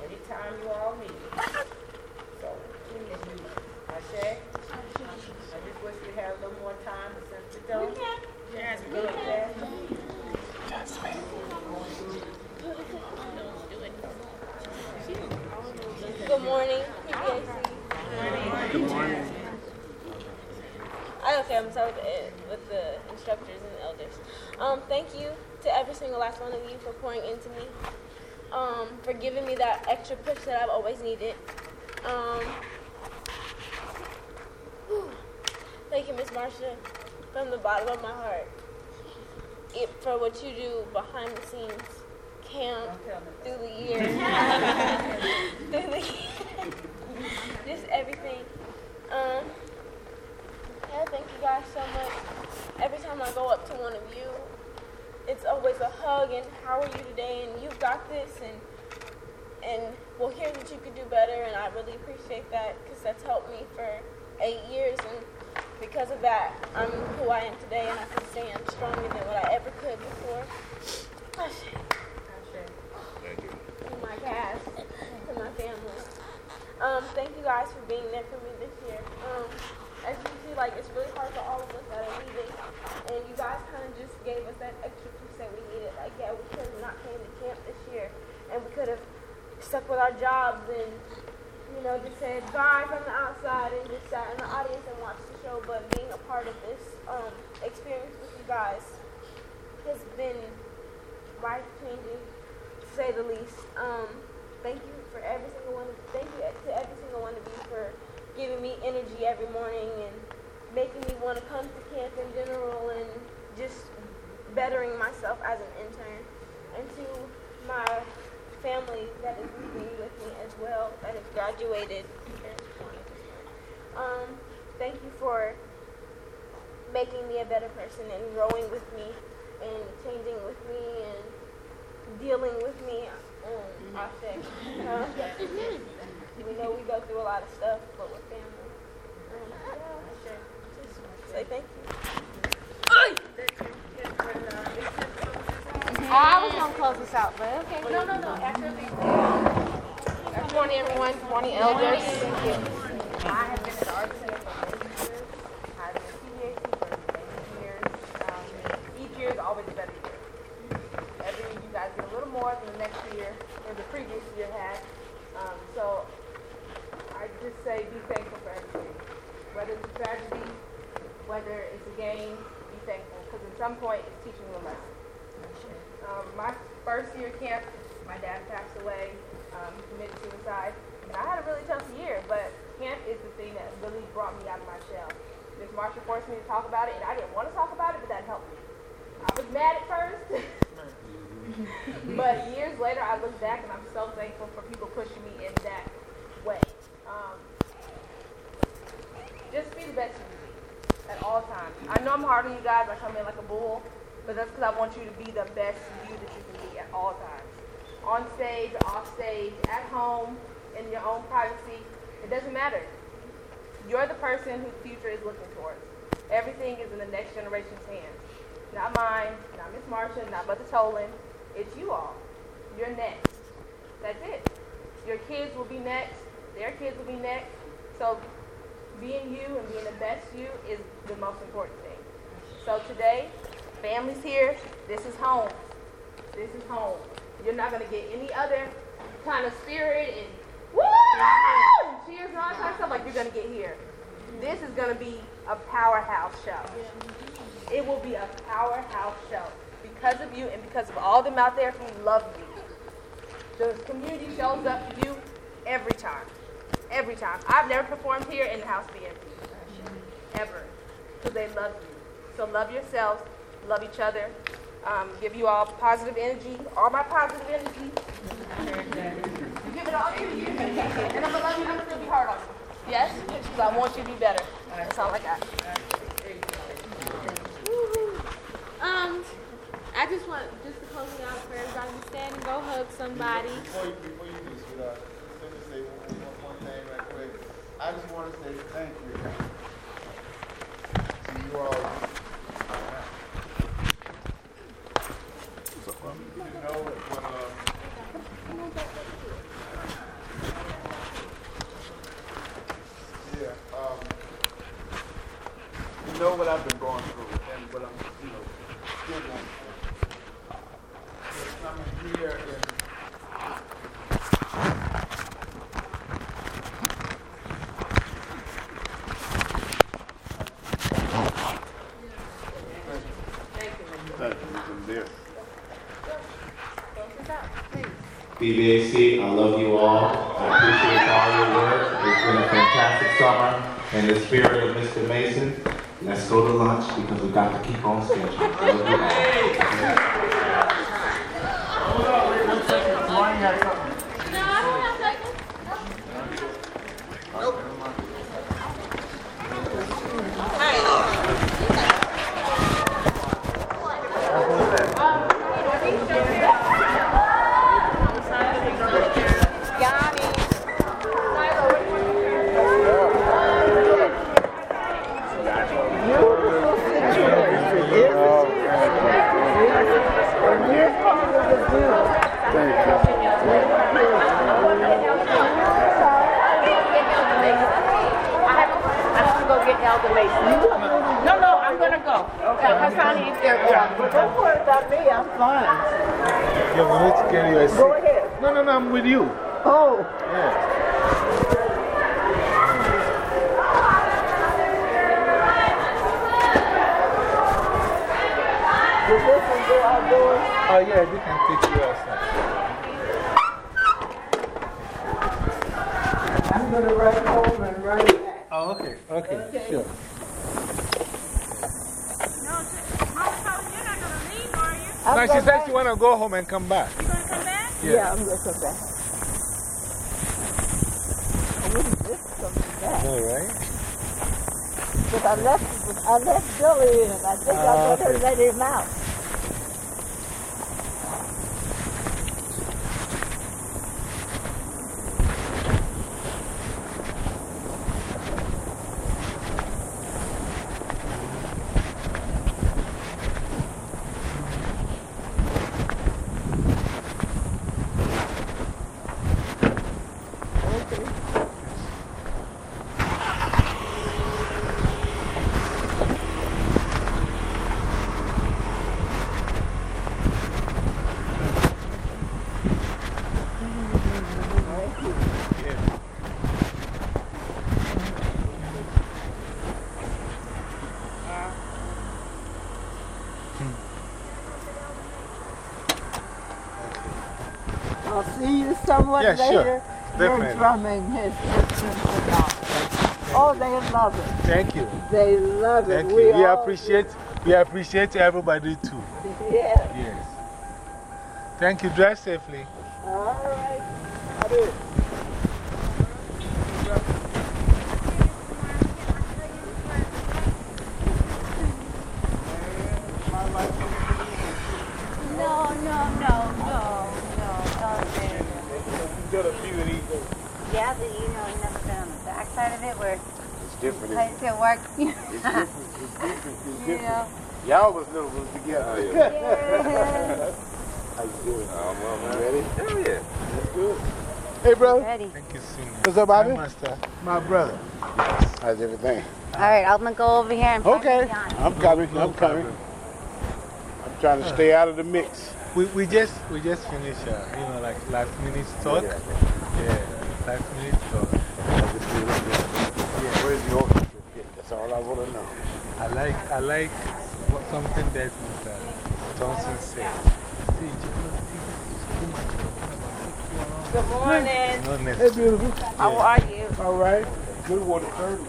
Anytime you all need it. So, please use it. Ashe? I just wish we had a little more time, but since we don't. Yes, we can. Yes, Good morning. Good morning. I okay, with the, instructors and the elders. Um, thank you to every single last one of you for pouring into me. Um, for giving me that extra push that I've always needed. Um, thank you, Miss Marsha, from the bottom of my heart. It, for what you do behind the scenes, camp, through the years, *laughs* *laughs* through the *laughs* just everything. Um, yeah, thank you guys so much. Every time I go up to one of you, it's always a hug and how are you today and you've got this and and well here's what you could do better and I really appreciate that because that's helped me for eight years and because of that I'm who I am today and I can say I'm stronger than what I ever could before. Thank you. To my cast, to my family. Um, thank you guys for being there for me this year. Um, as you see, like it's really hard for all of us that are leaving, and you guys kind of just gave us that extra push that we needed. Like, yeah, we could have not came to camp this year, and we could have stuck with our jobs and you know just said bye from the outside and just sat in the audience and watched the show. But being a part of this um, experience with you guys has been life changing, to say the least. Um, thank you for every single one. Of, thank you to every single one of you for giving me energy every morning and making me want to come to camp in general and just bettering myself as an intern. And to my family that is leaving with me as well, that has graduated. Um, thank you for making me a better person and growing with me and changing with me and dealing with me Mm, I think. Um, *laughs* we know we go through a lot of stuff, but we're family. Um, yeah, just say thank you. I was gonna close this out, but okay. No, no, no. After these. Good morning, everyone. Good morning, elders. I have been at the Art Center for many years. I've been at CVAC for many years. Um, each year is always a better year. Every year you guys get a little more than the next year or the previous year had. Um, so I just say be thankful for everything. Whether it's a tragedy, whether it's a game, be thankful because at some point it's teaching you a lesson. Um, my first year camp, my dad passed away. Um, he committed suicide. And I had a really tough year, but camp is the thing that really brought me out of my shell. Miss Marshall forced me to talk about it, and I didn't want to talk about it, but that helped me. I was mad at first, *laughs* but years later, I look back and I'm so thankful for people pushing me in that way. Um, just be the best you at all times. I know I'm hard on you guys. I come in like a bull, but that's because I want you to be the best you that you can be at all times. On stage, off stage, at home, in your own privacy. It doesn't matter. You're the person whose future is looking towards. Everything is in the next generation's hands. Not mine, not Miss Marsha, not Mother Tolan. It's you all. You're next. That's it. Your kids will be next. Their kids will be next. So being you and being the best you is the most important thing. So today, family's here, this is home. This is home. You're not going to get any other kind of spirit and woo! Cheers and all that kind of stuff like you're going to get here. This is going to be a powerhouse show. It will be a powerhouse show because of you and because of all them out there who love you. The community shows up for you every time. Every time. I've never performed here in the house be empty. Ever. Because they love you. So love yourselves, love each other, um, give you all positive energy, all my positive energy. Give it all to you. And I'm gonna love you, I'm gonna be hard on you. Yes? Because I want you to be better. That's all I got. Um, I just want just to close it out for everybody to stand and go hug somebody. Before you, before you do, sweetheart, let me say one, one, one thing right quick. I just want to say thank you to you all. You know, when, uh, yeah, um, you know what I've been going through and what I'm, you know, still going through. Just coming here and Thank you, Mr. Deere. PBAC, I love you all. I appreciate all your work. It's been a fantastic summer. In the spirit of Mr. Mason, let's go to lunch because we've got to keep on schedule. Hold on, wait one second you got something? No, I don't have seconds. I have to go get Elder Mason. No, no, I'm gonna go. Okay. I'm trying to get there. Don't worry about me, I'm fine. Yeah, well, let's get you a seat. Go ahead. No, no, no, I'm with you. Oh, Yeah. did this one go outdoors? Oh, yeah, we can take you outside. I'm gonna run home and run back. Oh, okay, okay, sure. I'm she gonna said she want to go home and come back. Yeah, I'm gonna come back. I wouldn't miss coming back. All right. But I left, I left Billy in. I think Ah, I better okay. let him out. Yeah, sure. later, your Definitely. drumming has just been phenomenal. Oh, they love it. Thank you. They love it. Thank we you. We all appreciate, we appreciate everybody too. *laughs* Yes. Yes. Thank you. Drive safely. All right. I do. No, no, no, no, no, don't say that. Yeah, but you know, you never been on the backside of it where It's different. how It's, it works. it's different. It's different. It's You different. know. Y'all was little ones together. Yeah. How you doing? Um, well, man. You ready? Hell yeah. That's good. Hey, brother. Ready. Thank you, Senior. What's up, Bobby? Master. My brother. How's everything? All right, I'm gonna go over here and Okay. I'm coming. I'm coming. I'm trying to stay out of the mix. We, we just, we just finished, uh, you know, like last minute talk. Yeah, last minute talk. Yeah. Where's the orchestra? Yeah, That's all I want to know. I like, I like what, something that Mr. Thompson said. See, you know, it's too much talking about Good morning. Hey, necessary. beautiful. How are you? All right. Good water turtle.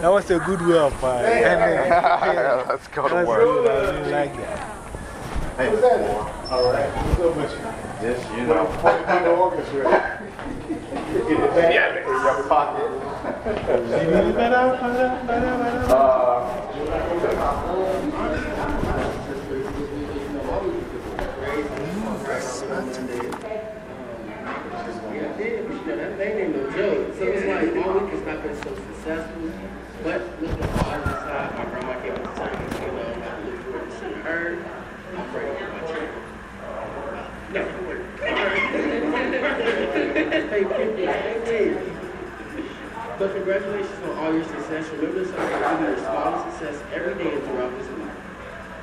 That was a good way of uh, ending. Yeah. Let's go to That's work. good. I really like that. Hey, what's that? All right. What's up with you? Just, you What know. a funny *laughs* Get the bag in your pocket. So it's like been so successful. But looking at the other side, my grandma came to town, you know, I look forward to seeing her. I'm praying for my children. No. Hey, people, hey, But congratulations on all your success. Remember to celebrate your small success every day and throughout this week.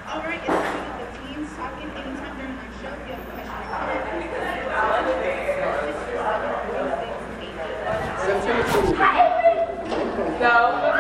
All right, it's time to get the teams talking anytime during my show. If you have a question September 20th. Good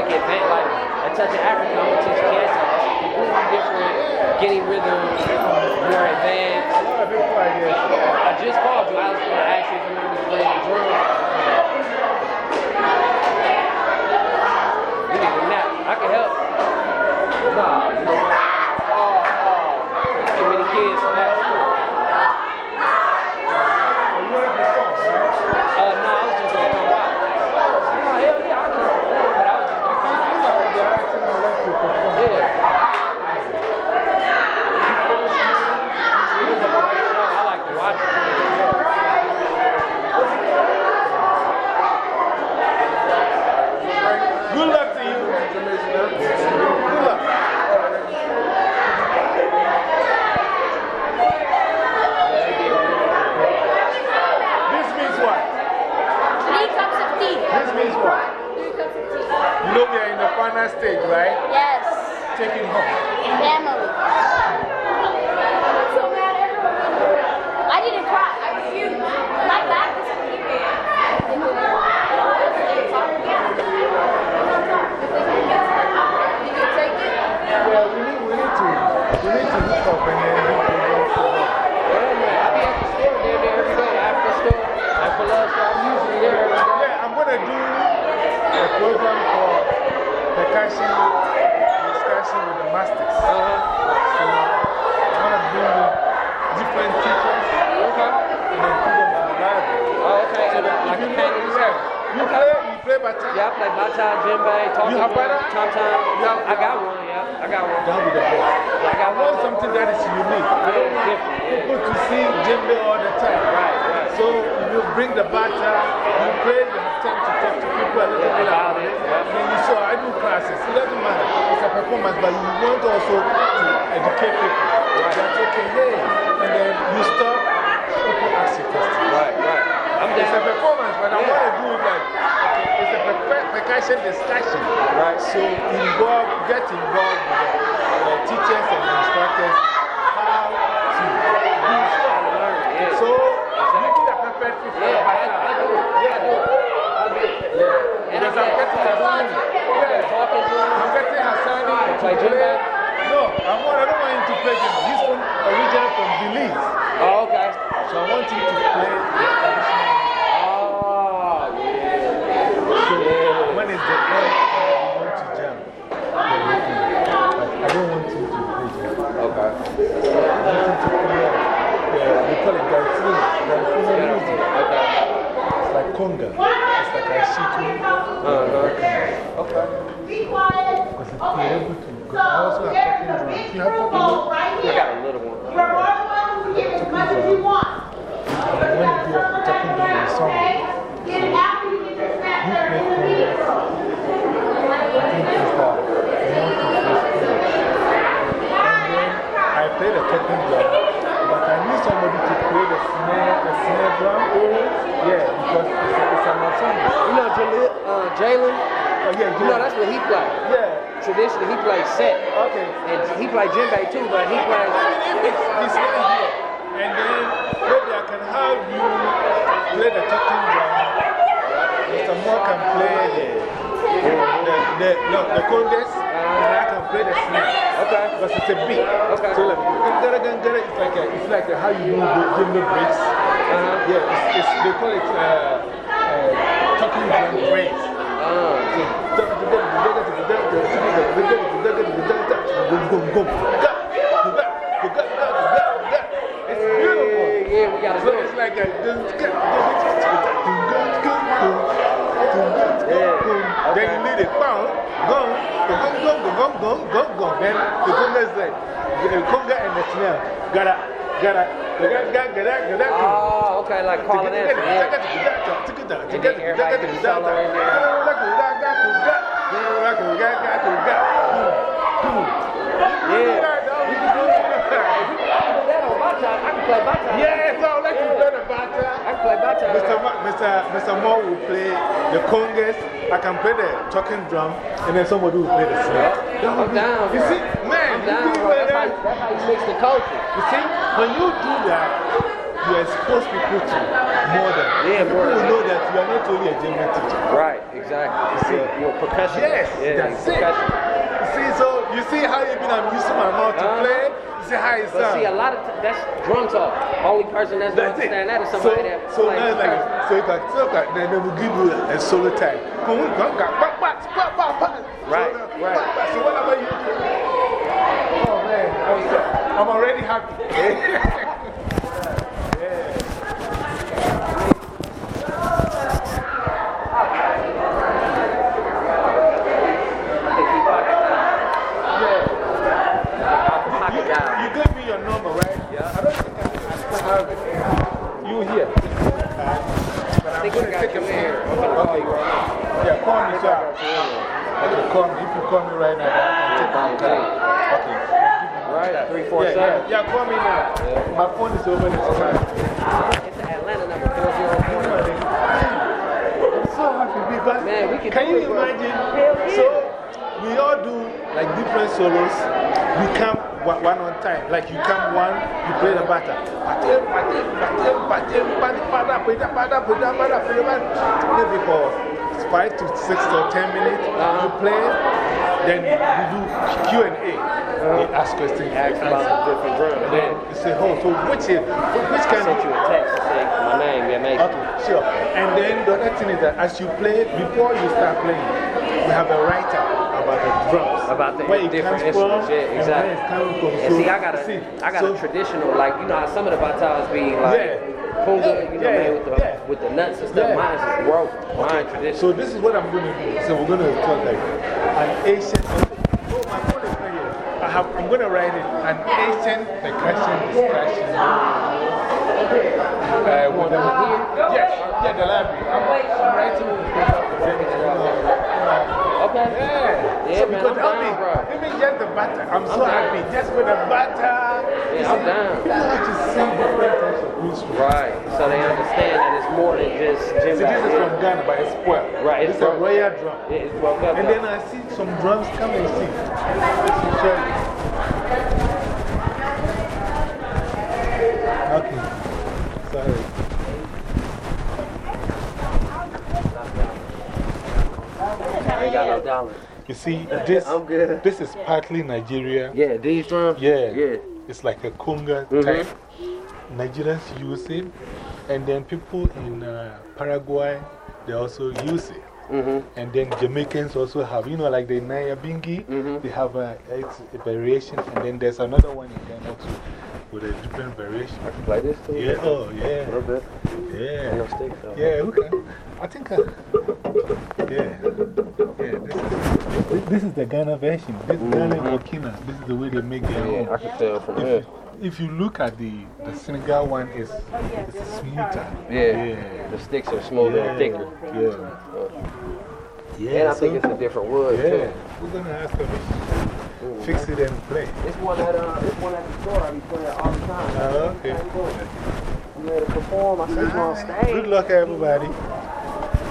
like advanced, like a touch of Africa, I'm gonna teach kids like completely different getting rhythms, more advanced. I just called you. I was gonna ask you if you wanted to play the drums. Okay. Be quiet. Okay. So there is a big right here. You're as much as you want. Okay? It after you get. I played a technique snare, a snare drum? Yeah, because it's, it's on my team. You know Jalen?、Uh, Jalen? Oh, yeah, You know, that's what he plays. Yeah. Traditionally, he plays set. Okay. And he plays djembe too, but he plays. It's, it's right here. And then maybe I can have you play the talking drum. Mr. Moore can play the, the, the, no, the contest play the snare. Okay, because it's a beat. Okay. So like, it's like, a, it's like a, how you do the breaks. Uh -huh. Yeah, it's, it's, they call it uh, uh, talking drum breaks. It's beautiful. Yeah, we got to it's like a. Yeah. Okay. Then you need a pound, gong, gong, gong, gong, gong, gong, gong. Then the conga is like, the conga and the snail. Gotta, gotta, gotta, gotta, gotta. Oh, okay, like calling in. Yeah. You can do that on my time. I can play my time. Yeah play bata. Mr. Ma, Mr. Mr. Moore will play the congas. I can play the talking drum, and then somebody will play the snare. I'm down, You see, man, I'm you down, see bro. where That's how, that- that's how you mix the culture. You see, when you do that, you expose people to more than. Yeah, more People than- know that you are not only a general teacher. Right, exactly. You see? You're, you're a percussionist. Yes, yeah, that's it. See, so you see how even I'm using my mouth to Uh-huh. play? You see how it sounds? see, a lot of that's drum talk. Only person that's going to That's understand that is So, somebody that so now it's like, so so you can, then they will give you a solo time. When we go, go, ba, ba, ba, ba, ba. Right, so, right. So whatever you do. Oh man, I'm, I'm already happy. *laughs* Pocket down. You gave me your number, right? Yeah. I don't think I, I still have it. You here? But I'm think going we to got take you a in minute. here. I'm gonna call you right now. Yeah, call me, sir. Okay, call me. If you call me right now, I can take my call. Okay. Right, three, four, yeah, seven. Yeah, yeah, call me now. My phone is over there. It's the Atlanta number 404. I'm so happy because Man, we can can do you it, bro. imagine? Hell yeah. So we all do like different solos. We come one, one on time. Like you come one, you play the bata. Maybe for five to six or ten minutes, Uh-huh. you play. Then we do Q and A. You ask questions. Ask about different drums. And then you say, oh, so which, is- which kind Sent of. you a text and say my name, yeah, Mason. Okay, sure. And then the other thing is that as you play, before you start playing, we have a writer the drums. About the where different from, instruments, yeah, exactly. where it's coming from. And So, see, I got a, see, I got so, a traditional, like, you know how some of the batas be like, Yeah. kunga, you know, Yeah, with the, yeah. with the nuts and stuff. Yeah. Mine's is broke. Mine traditional. So this is what I'm going to do. So we're going to talk like an Asian. Oh, my phone is not here. I have, I'm going to write it an Asian percussion discussion. Uh, with the, yes, yeah, the library. I'm, I'm writing it. Okay. Yeah. Yeah, so man, because I'm I'll down, be, bro. even just the bata, I'm so I'm down. happy. Just with the bata. Yeah, I'm down. You have to sing different types of instruments. Right. So they understand that it's more than just See, djembe. this is from Ghana, but it's spoiled. Right, It's it's a broke. royal drum. Yeah, it's broke up. And though. then I see some drums coming. see. Let me show you. Okay. Sorry. I ain't got no dollars. You see, this, I'm good. this is partly Nigeria. Yeah, these drums? Yeah. Yeah. It's like a conga Mhm. type. Nigerians use it. And then people in uh, Paraguay, they also use it. -hmm. And then Jamaicans also have, you know, like the Nyabinghi, -hmm. they have a, a variation. And then there's another one in Ghana too with a different variation. I can play this too? Yeah, oh, yeah. A little bit. Yeah. No sticks, though. Yeah, okay. I think I. Yeah. Yeah, this is, this, is the Ghana version. This Ghana and Burkina, this is the way they make their own. Yeah. I can tell from if, here. If you look at the, the Senegal one, it's, it's smoother. Yeah. The sticks are smoother Yeah. and thicker. Yeah. Yeah, and I think so- it's a different wood, yeah. too. We're going to ask them to fix it and play. It's one at, uh, it's one at the store. I be playing all the time. Oh, okay. I'm ready to perform. I see you on stage. Good luck, everybody.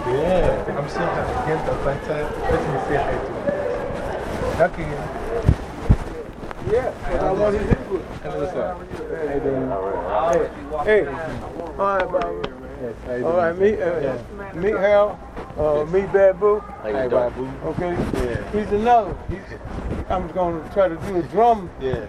Yeah, I'm so happy. Get the bata. Let me say hi to you. Okay. Yeah, I want his input. Hello, sir. How you doing? Hey, hey. All right, Bob. Yes, how you All right, doing? meet, uh, meet Hal, uh, meet Bad Boo. Hi, Babu. Okay? Yeah. He's another. He's, I'm going to try to do a drum Yeah.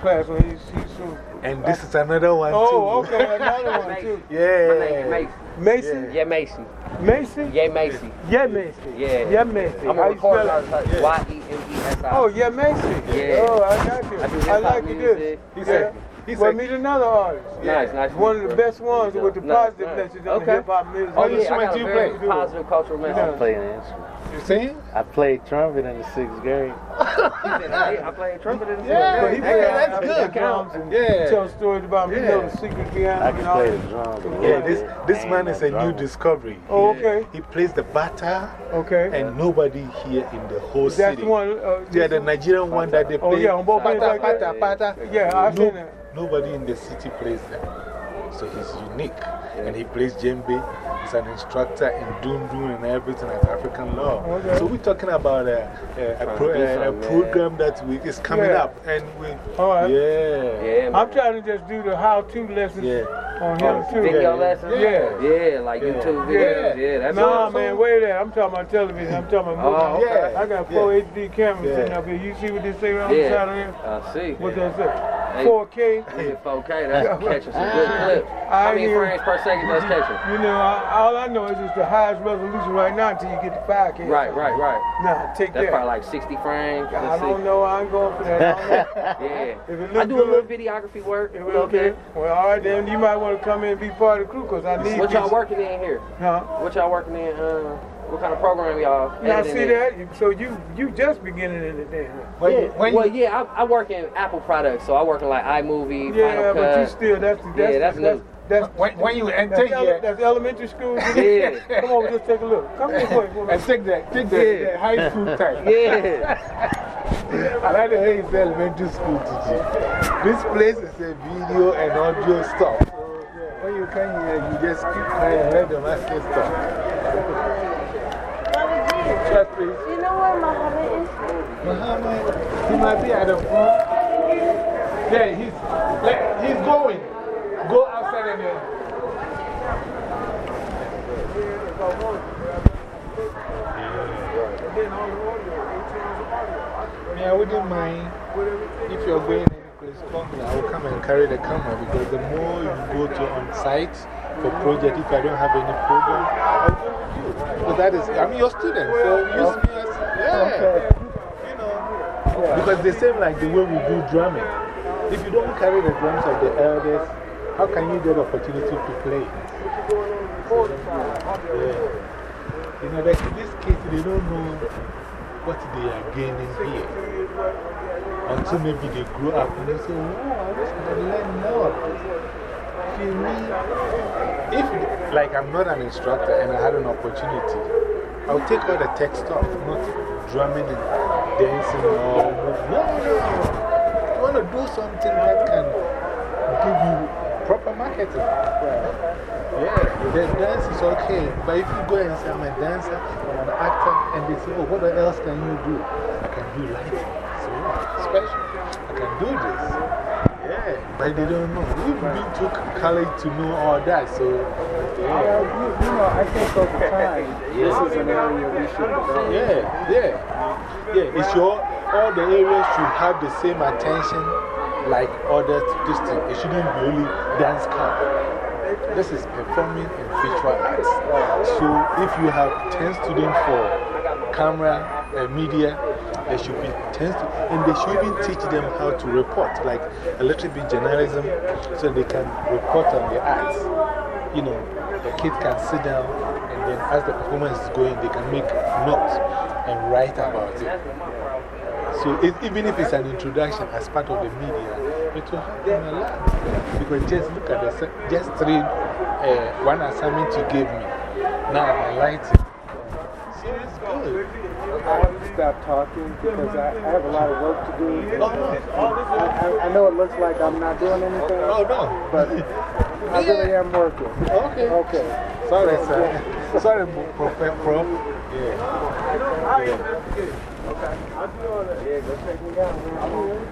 class when he's, he's soon. And this is another one, too. Oh, okay, another one, *laughs* too. Yeah. My name is Mason. Mason? Yeah, Mason. Mason? Yeah, Mason. Yeah, Mason. Yeah. Yeah, Mason. I'm How a you spell it? E Y-E-M-E-S-I. Oh, yeah, Mason. Yeah. Oh, I got you. I I like you He Yeah. said- he well, said- meet another artist. Nice, nice One of the best ones with the Nice, positive nice. message on Okay. the hip hop music. Oh, yeah, I got a very positive cultural message. Yeah. play an instrument. You sing? I played trumpet in the sixth grade. *laughs* I played trumpet in the Yeah, sixth but he grade. played Hey, that's that good. counts. Drums and Yeah. tell stories about him. You know Yeah. the secret behind I can play the drums. Yeah, this, this man is a new discovery. Oh, okay. He plays the bata. Okay. And nobody here in the whole That's city. the one. Uh, Yeah, the Nigerian one that they play. Oh, yeah, on both Pata, ends like pata, pata. Yeah, I've seen that. Nobody in the city plays that. So he's unique. And he plays djembe. He's an instructor in Dundun and everything at African law. Okay. So we're talking about a, a, a, pro, uh, a, a program that we, is coming Yeah. up. And we, All right. yeah. I'm trying to just do the how to lessons on him Oh, too. video lessons? Yeah. Yeah, like YouTube videos. Yeah, that's Nah, awesome. man, wait there. I'm talking about television. I'm talking about Oh, movies. okay. I got four HD cameras sitting up here. You see what they say on Yeah. the side of here? I see. What they say? 4K. *laughs* Yeah, 4K, that's catching some good clips. I How many frames per second that's catching? You know, I, all I know is it's the highest resolution right now until you get the 5K. Right, right, right. Nah, take That's that. probably like 60 frames. I don't see. know. I'm going for that. *laughs* I don't know. yeah. If it I do a little videography work. it okay. Well, all right, then you might want to come in and be part of the crew because I need What y'all working in here? Huh? What y'all working in? Uh, what kind of program y'all? Now, editing see that? You- So you you just beginning in it then, huh? yeah, well, yeah, I, I work in Apple products, so I work in like iMovie, Yeah, Final but you still, that's, that's, yeah, that's, that's, new. that's, when, when you enter that's, ele- here, that's elementary school. *laughs* Yeah. Come on, just take a look. Come here, quick. and take the, take the, Yeah. the high school *laughs* time. Yeah. *laughs* I like the way it's elementary school teaching. This place is a video and audio stuff. When you come here, you just keep quiet and let them ask stuff. Please. You know where Muhammad is? Muhammad, he might be at the front. Yeah, he's, he's going. Go outside and then. Yeah, I wouldn't mind if you're going. I will come and carry the camera because the more you go to on site for project, if I don't have any program, I'll go with you. Because that is, I'm your student, so use me as, yeah. You know, because the same like the way we do drumming. If you don't carry the drums of the elders, how can you get opportunity to play? Yeah. You know, like this case, they don't know what they are gaining here. Until maybe they grow up and they say, oh, I wish I had learned more. If, like, I'm not an instructor and I had an opportunity, I'll take all the tech stuff, not drumming and dancing or moving. No, no, no. You want to do something that can give you proper marketing. Yeah, the dance is okay. But if you go and say, I'm a dancer, I'm an actor, and they say, oh, what else can you do? I can do lighting. So? Special. I can do this. But they don't know. We've been to college to know all that. So, Yeah, yeah. you, you know, I think over time, *laughs* this is an area we should develop. Yeah, yeah. Yeah, it's your, all the areas should have the same attention like other districts. It shouldn't be only dance camp. This is performing and visual arts. So if you have 10 students for camera and media, they should be 10 and they should even teach them how to report, like a little bit journalism, so they can report on the arts. You know, the kids can sit down and then as the performance is going, they can make notes and write about it. So it, even if it's an introduction as part of the media, it will help them a lot. Because just look at the, just three, uh, one assignment you gave me. Now I'm lighting. So it's good. I have to stop talking because I, I have a lot of work to do. I, I, I know it looks like I'm not doing anything. Oh, no. But I really am working. Okay. Okay. Sorry, So, sir. yeah. Sorry, Prof. Prof. Yeah.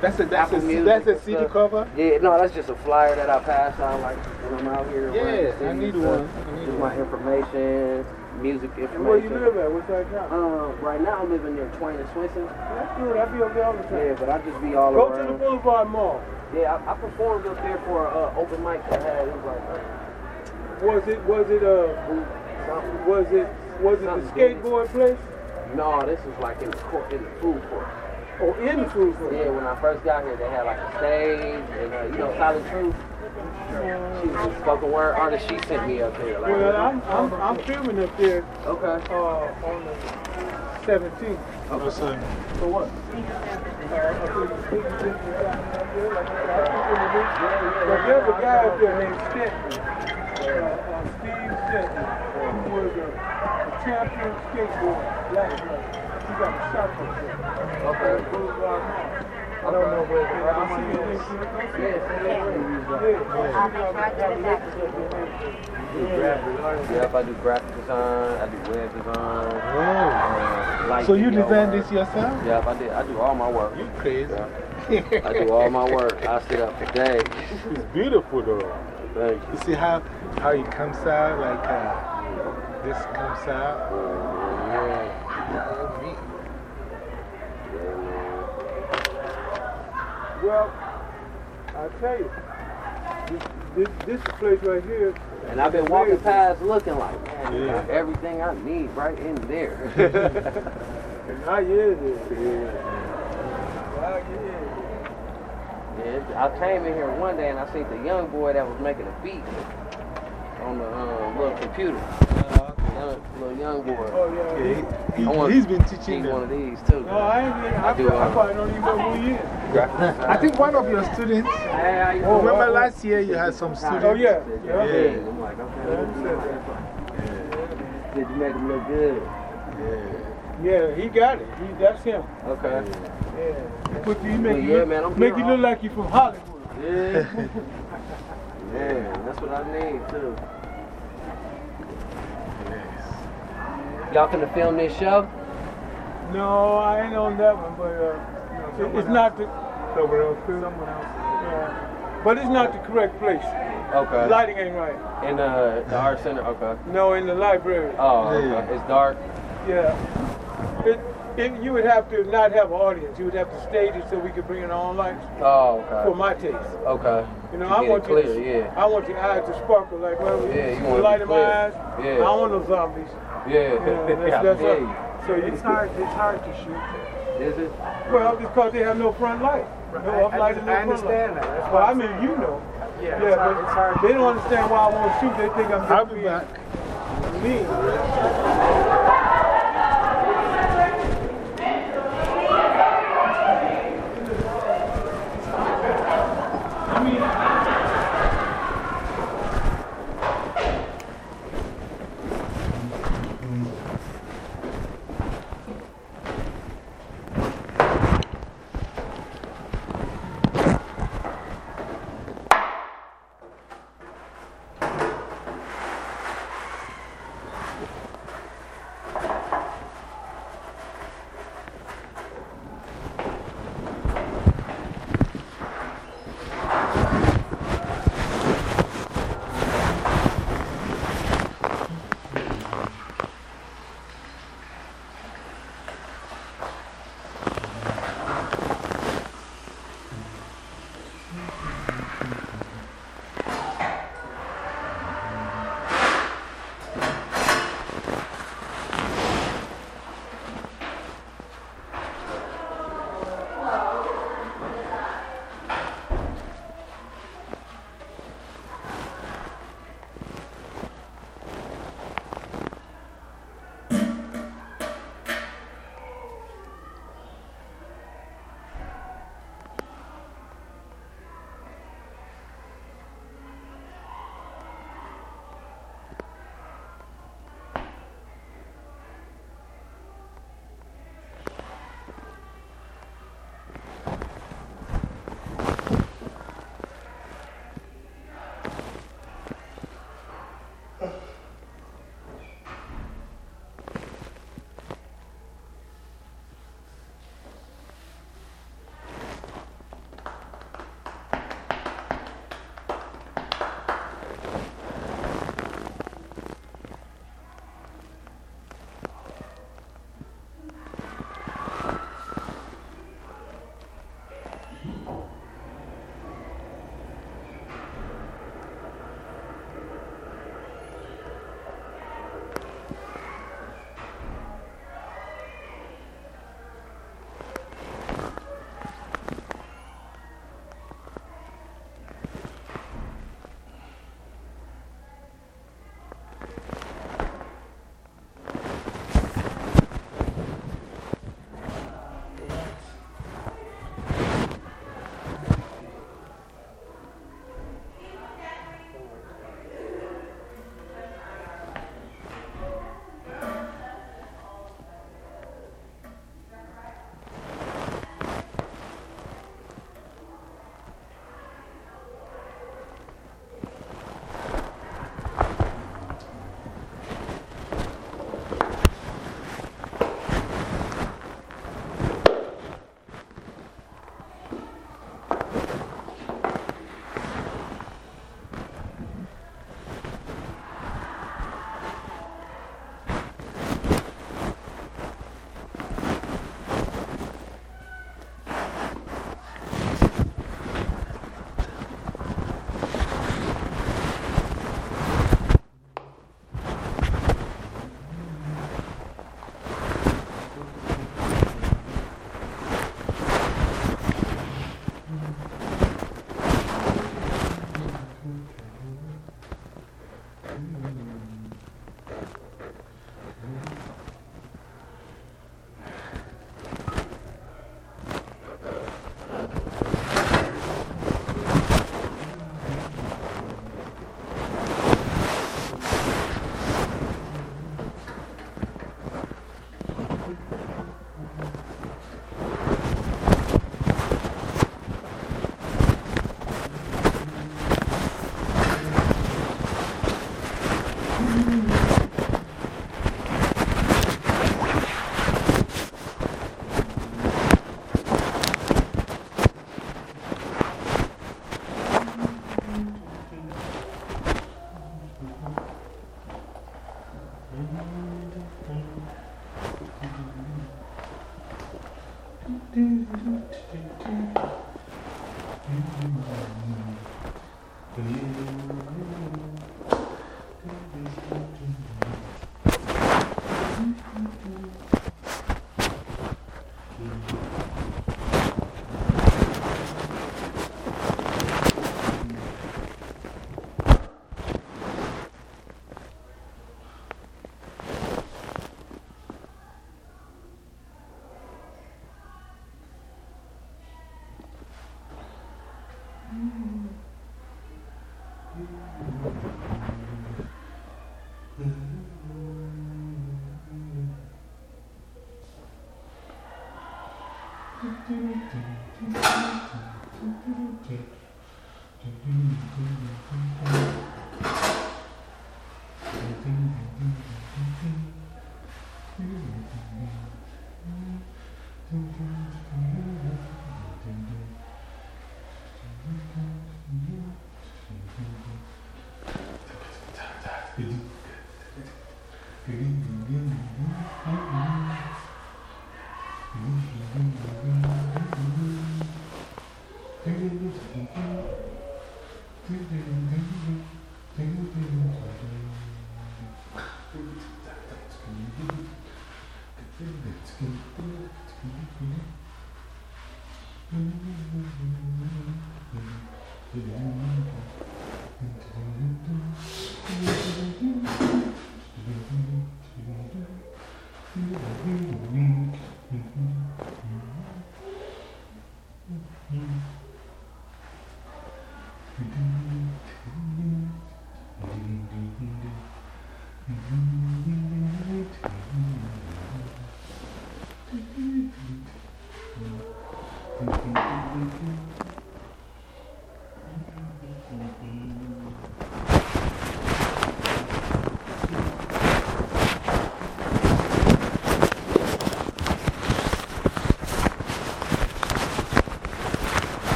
That's a, that's Apple a, Music that's a CD stuff. cover? Yeah, no, that's just a flyer that I pass out like when I'm out here. Yeah, I need one. I need Just my information, music information. And where you live at? What's that town? Uh, right now I'm living near Twain and Swenson. That's good. I be up there all the time. Yeah, but I just be all over. Go to the Boulevard Mall. Yeah, I, I performed up there for an uh, open mic I had. It was like, uh, Was it, was it, uh, was it, was it the skateboard place? no, this was like in the, court, in the food court. Oh, in the food court? Yeah, when I first got here, they had like a stage and, uh, you know, Solid Truth. She was a spoken word artist. She sent me up there. Like, Well, I'm, I'm, I'm filming up there. Okay. Uh, on the 17th. Oh, so, For what? But there's a guy up there named Stanton, uh, uh, Steve Stanton, who was a, a champion skateboarder, black man. He got a shop up there. Okay. I don't know where the I'll see you next year. Yep, I do graphic design, I do web design. Oh. uh, So you design this yourself? Yep, I did. I do all my work. You crazy. I do all my work. I sit up today. It's beautiful though. Thank you. You see how, how it comes out? Like uh, this comes out? Yeah. Well, I tell you, this, this, this place right here. And I've been walking past looking like, man, Yeah. got everything I need right in there. *laughs* *laughs* And now you're there. Now you're Yeah, I came in here one day and I seen the young boy that was making a beat on the um, little computer. Young, little young boy. Oh, yeah. Yeah, he- I want- he's been teaching He's them. one of these too. No, I ain't. I, I do. I um, probably don't even know who he is. *laughs* I think one of your students. Oh, remember last year you had some students? Oh, yeah. Yeah. Yeah. I'm like, okay. Did you make him look good? Yeah, Yeah, he got it. He, that's him. Okay. Yeah. He Put you, he make Well, you yeah, look, man, I'm make you look like you from Hollywood. Yeah. *laughs* Man, that's what I need too. Y'all gonna film this show? No, I ain't on that one, but uh, it- it's not the. Someone else. Someone else. Yeah. But it's not the correct place. Okay. The lighting ain't right. In uh, the art center? Okay. No, in the library. Oh, okay. It's dark? Yeah. It, it, you would have to not have an audience. You would have to stage it so we could bring it on lights. Oh, okay. For my taste. Okay. You know, To I get want it clear, you to, yeah. I want your eyes to sparkle like well, Yeah, you the want it to light in my eyes. Yeah. I don't want no zombies. Yeah. You know, that's, *laughs* that's I feel up. So it's hard, it's hard to shoot. Is it? Well, because they have no front light. No I- up I- and no I understand that. That's well, I I mean, you know. Yeah, it's hard- but it's hard They don't understand why I want to shoot. They think I'm just I'll be back. mean.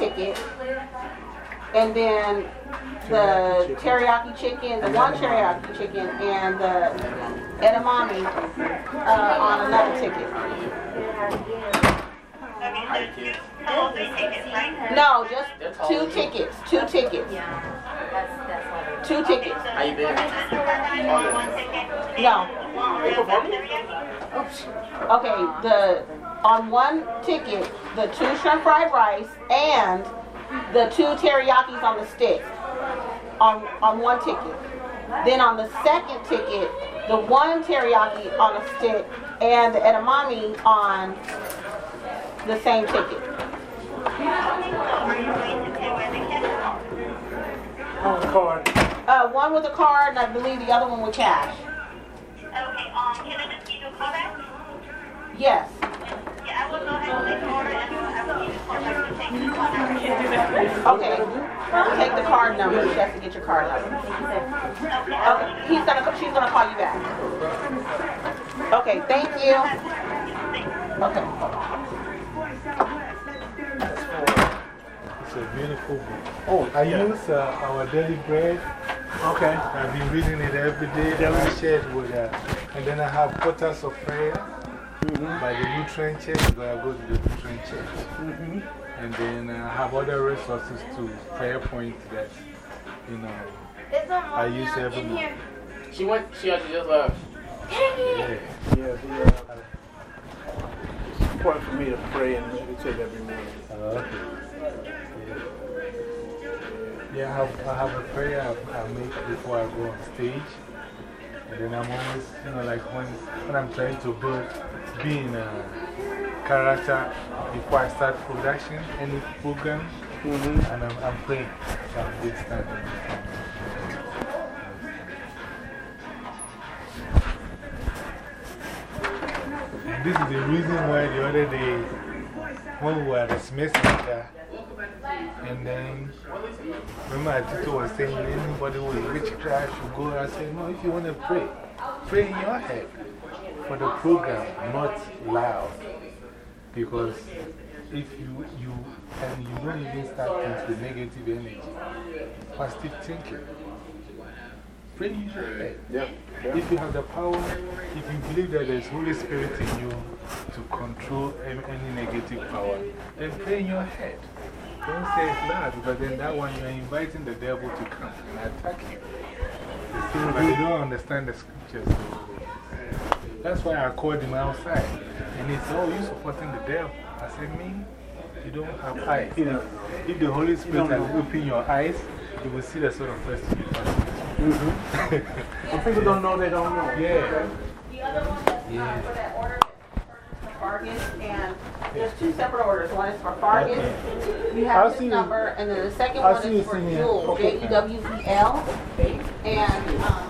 Ticket. And then the teriyaki chicken, the one teriyaki chicken, and the edamame uh, on another ticket. No, just two tickets, two tickets. Two tickets. How you been? No. Okay, the, on one ticket, the two shrimp fried rice and the two teriyakis on the stick, on, on one ticket. Then on the second ticket, the one teriyaki on a stick and the edamame on the same ticket. On the card. Uh, one with a card and I believe the other one with cash. Okay, um, can I just give you a call back? Yes. Yeah, I will go ahead and make the order and I will give you a call back to take the call number. Okay. Take the card number. She has to get your card number. Okay. He's gonna, she's gonna call you back. Okay, thank you. Okay. It's a beautiful book. Oh, I use uh, our daily bread. Okay. I've been reading it every day. Then I share it with uh, and then I have Portals of Prayer -hmm. by the Lutheran Church, because I go to the Lutheran Church. -hmm. And then I have other resources to prayer points that, you know, I use every month. She went, she actually just left. Yeah. Yeah, the, uh, it's important for me to pray and meditate every morning. Uh, okay. Yeah, I have, I have a prayer I, I make before I go on stage. And then I'm always, you know, like when, when I'm trying to build, being a character before I start production, any program, -hmm. and I'm, I'm praying. So I'm just standing. And this is the reason why the other day, when we were the Smith and then, remember, Tito was saying, anybody with witchcraft should go. I said, no, if you want to pray, pray in your head for the program, not loud. Because if you, you, and you don't even start negative energy, positive thinking, pray in your head. Yeah. If you have the power, if you believe that there's Holy Spirit in you to control any, negative power, then pray in your head. Don't say it loud because then that one you're inviting the devil to come and attack you. You but you don't understand the scriptures. So that's why I called him outside. And he said, Oh, you supporting the devil? I said, Me? You don't have eyes. You know, if the Holy Spirit has opened your eyes, you will see the sort of person you are. -hmm. *laughs* Some people don't know, they don't know. Yeah. The other one that's Yeah. for that order, Fargus, and there's two separate orders. One is for Fargus. You have I'll his see you. number, and then the second I'll one is for soon, yeah. Jewel, Okay. J E W E L. And um,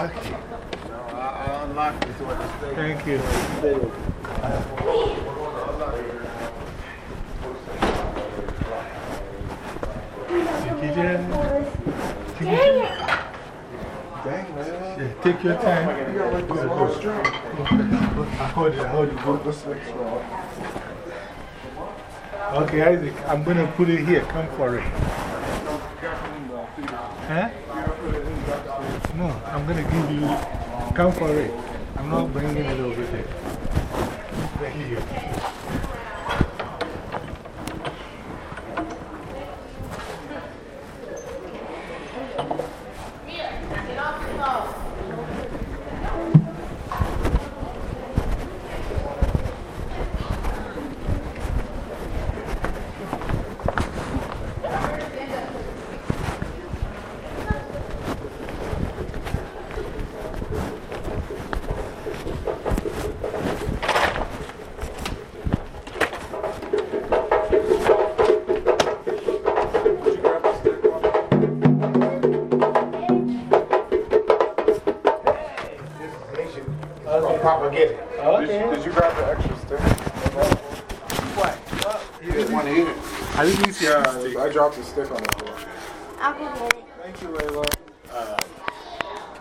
Just You're lock. lucky. No, I, unlocked it. Thank you. Did you Dang man. Yeah, take your time. You got like this long string. I hold it, I hold it. Go. This one. Okay, Isaac, I'm going to put it here. Come for it. Huh? I'm going to give you. Come for it. I'm not bringing it over there. Right here. Dropped the stick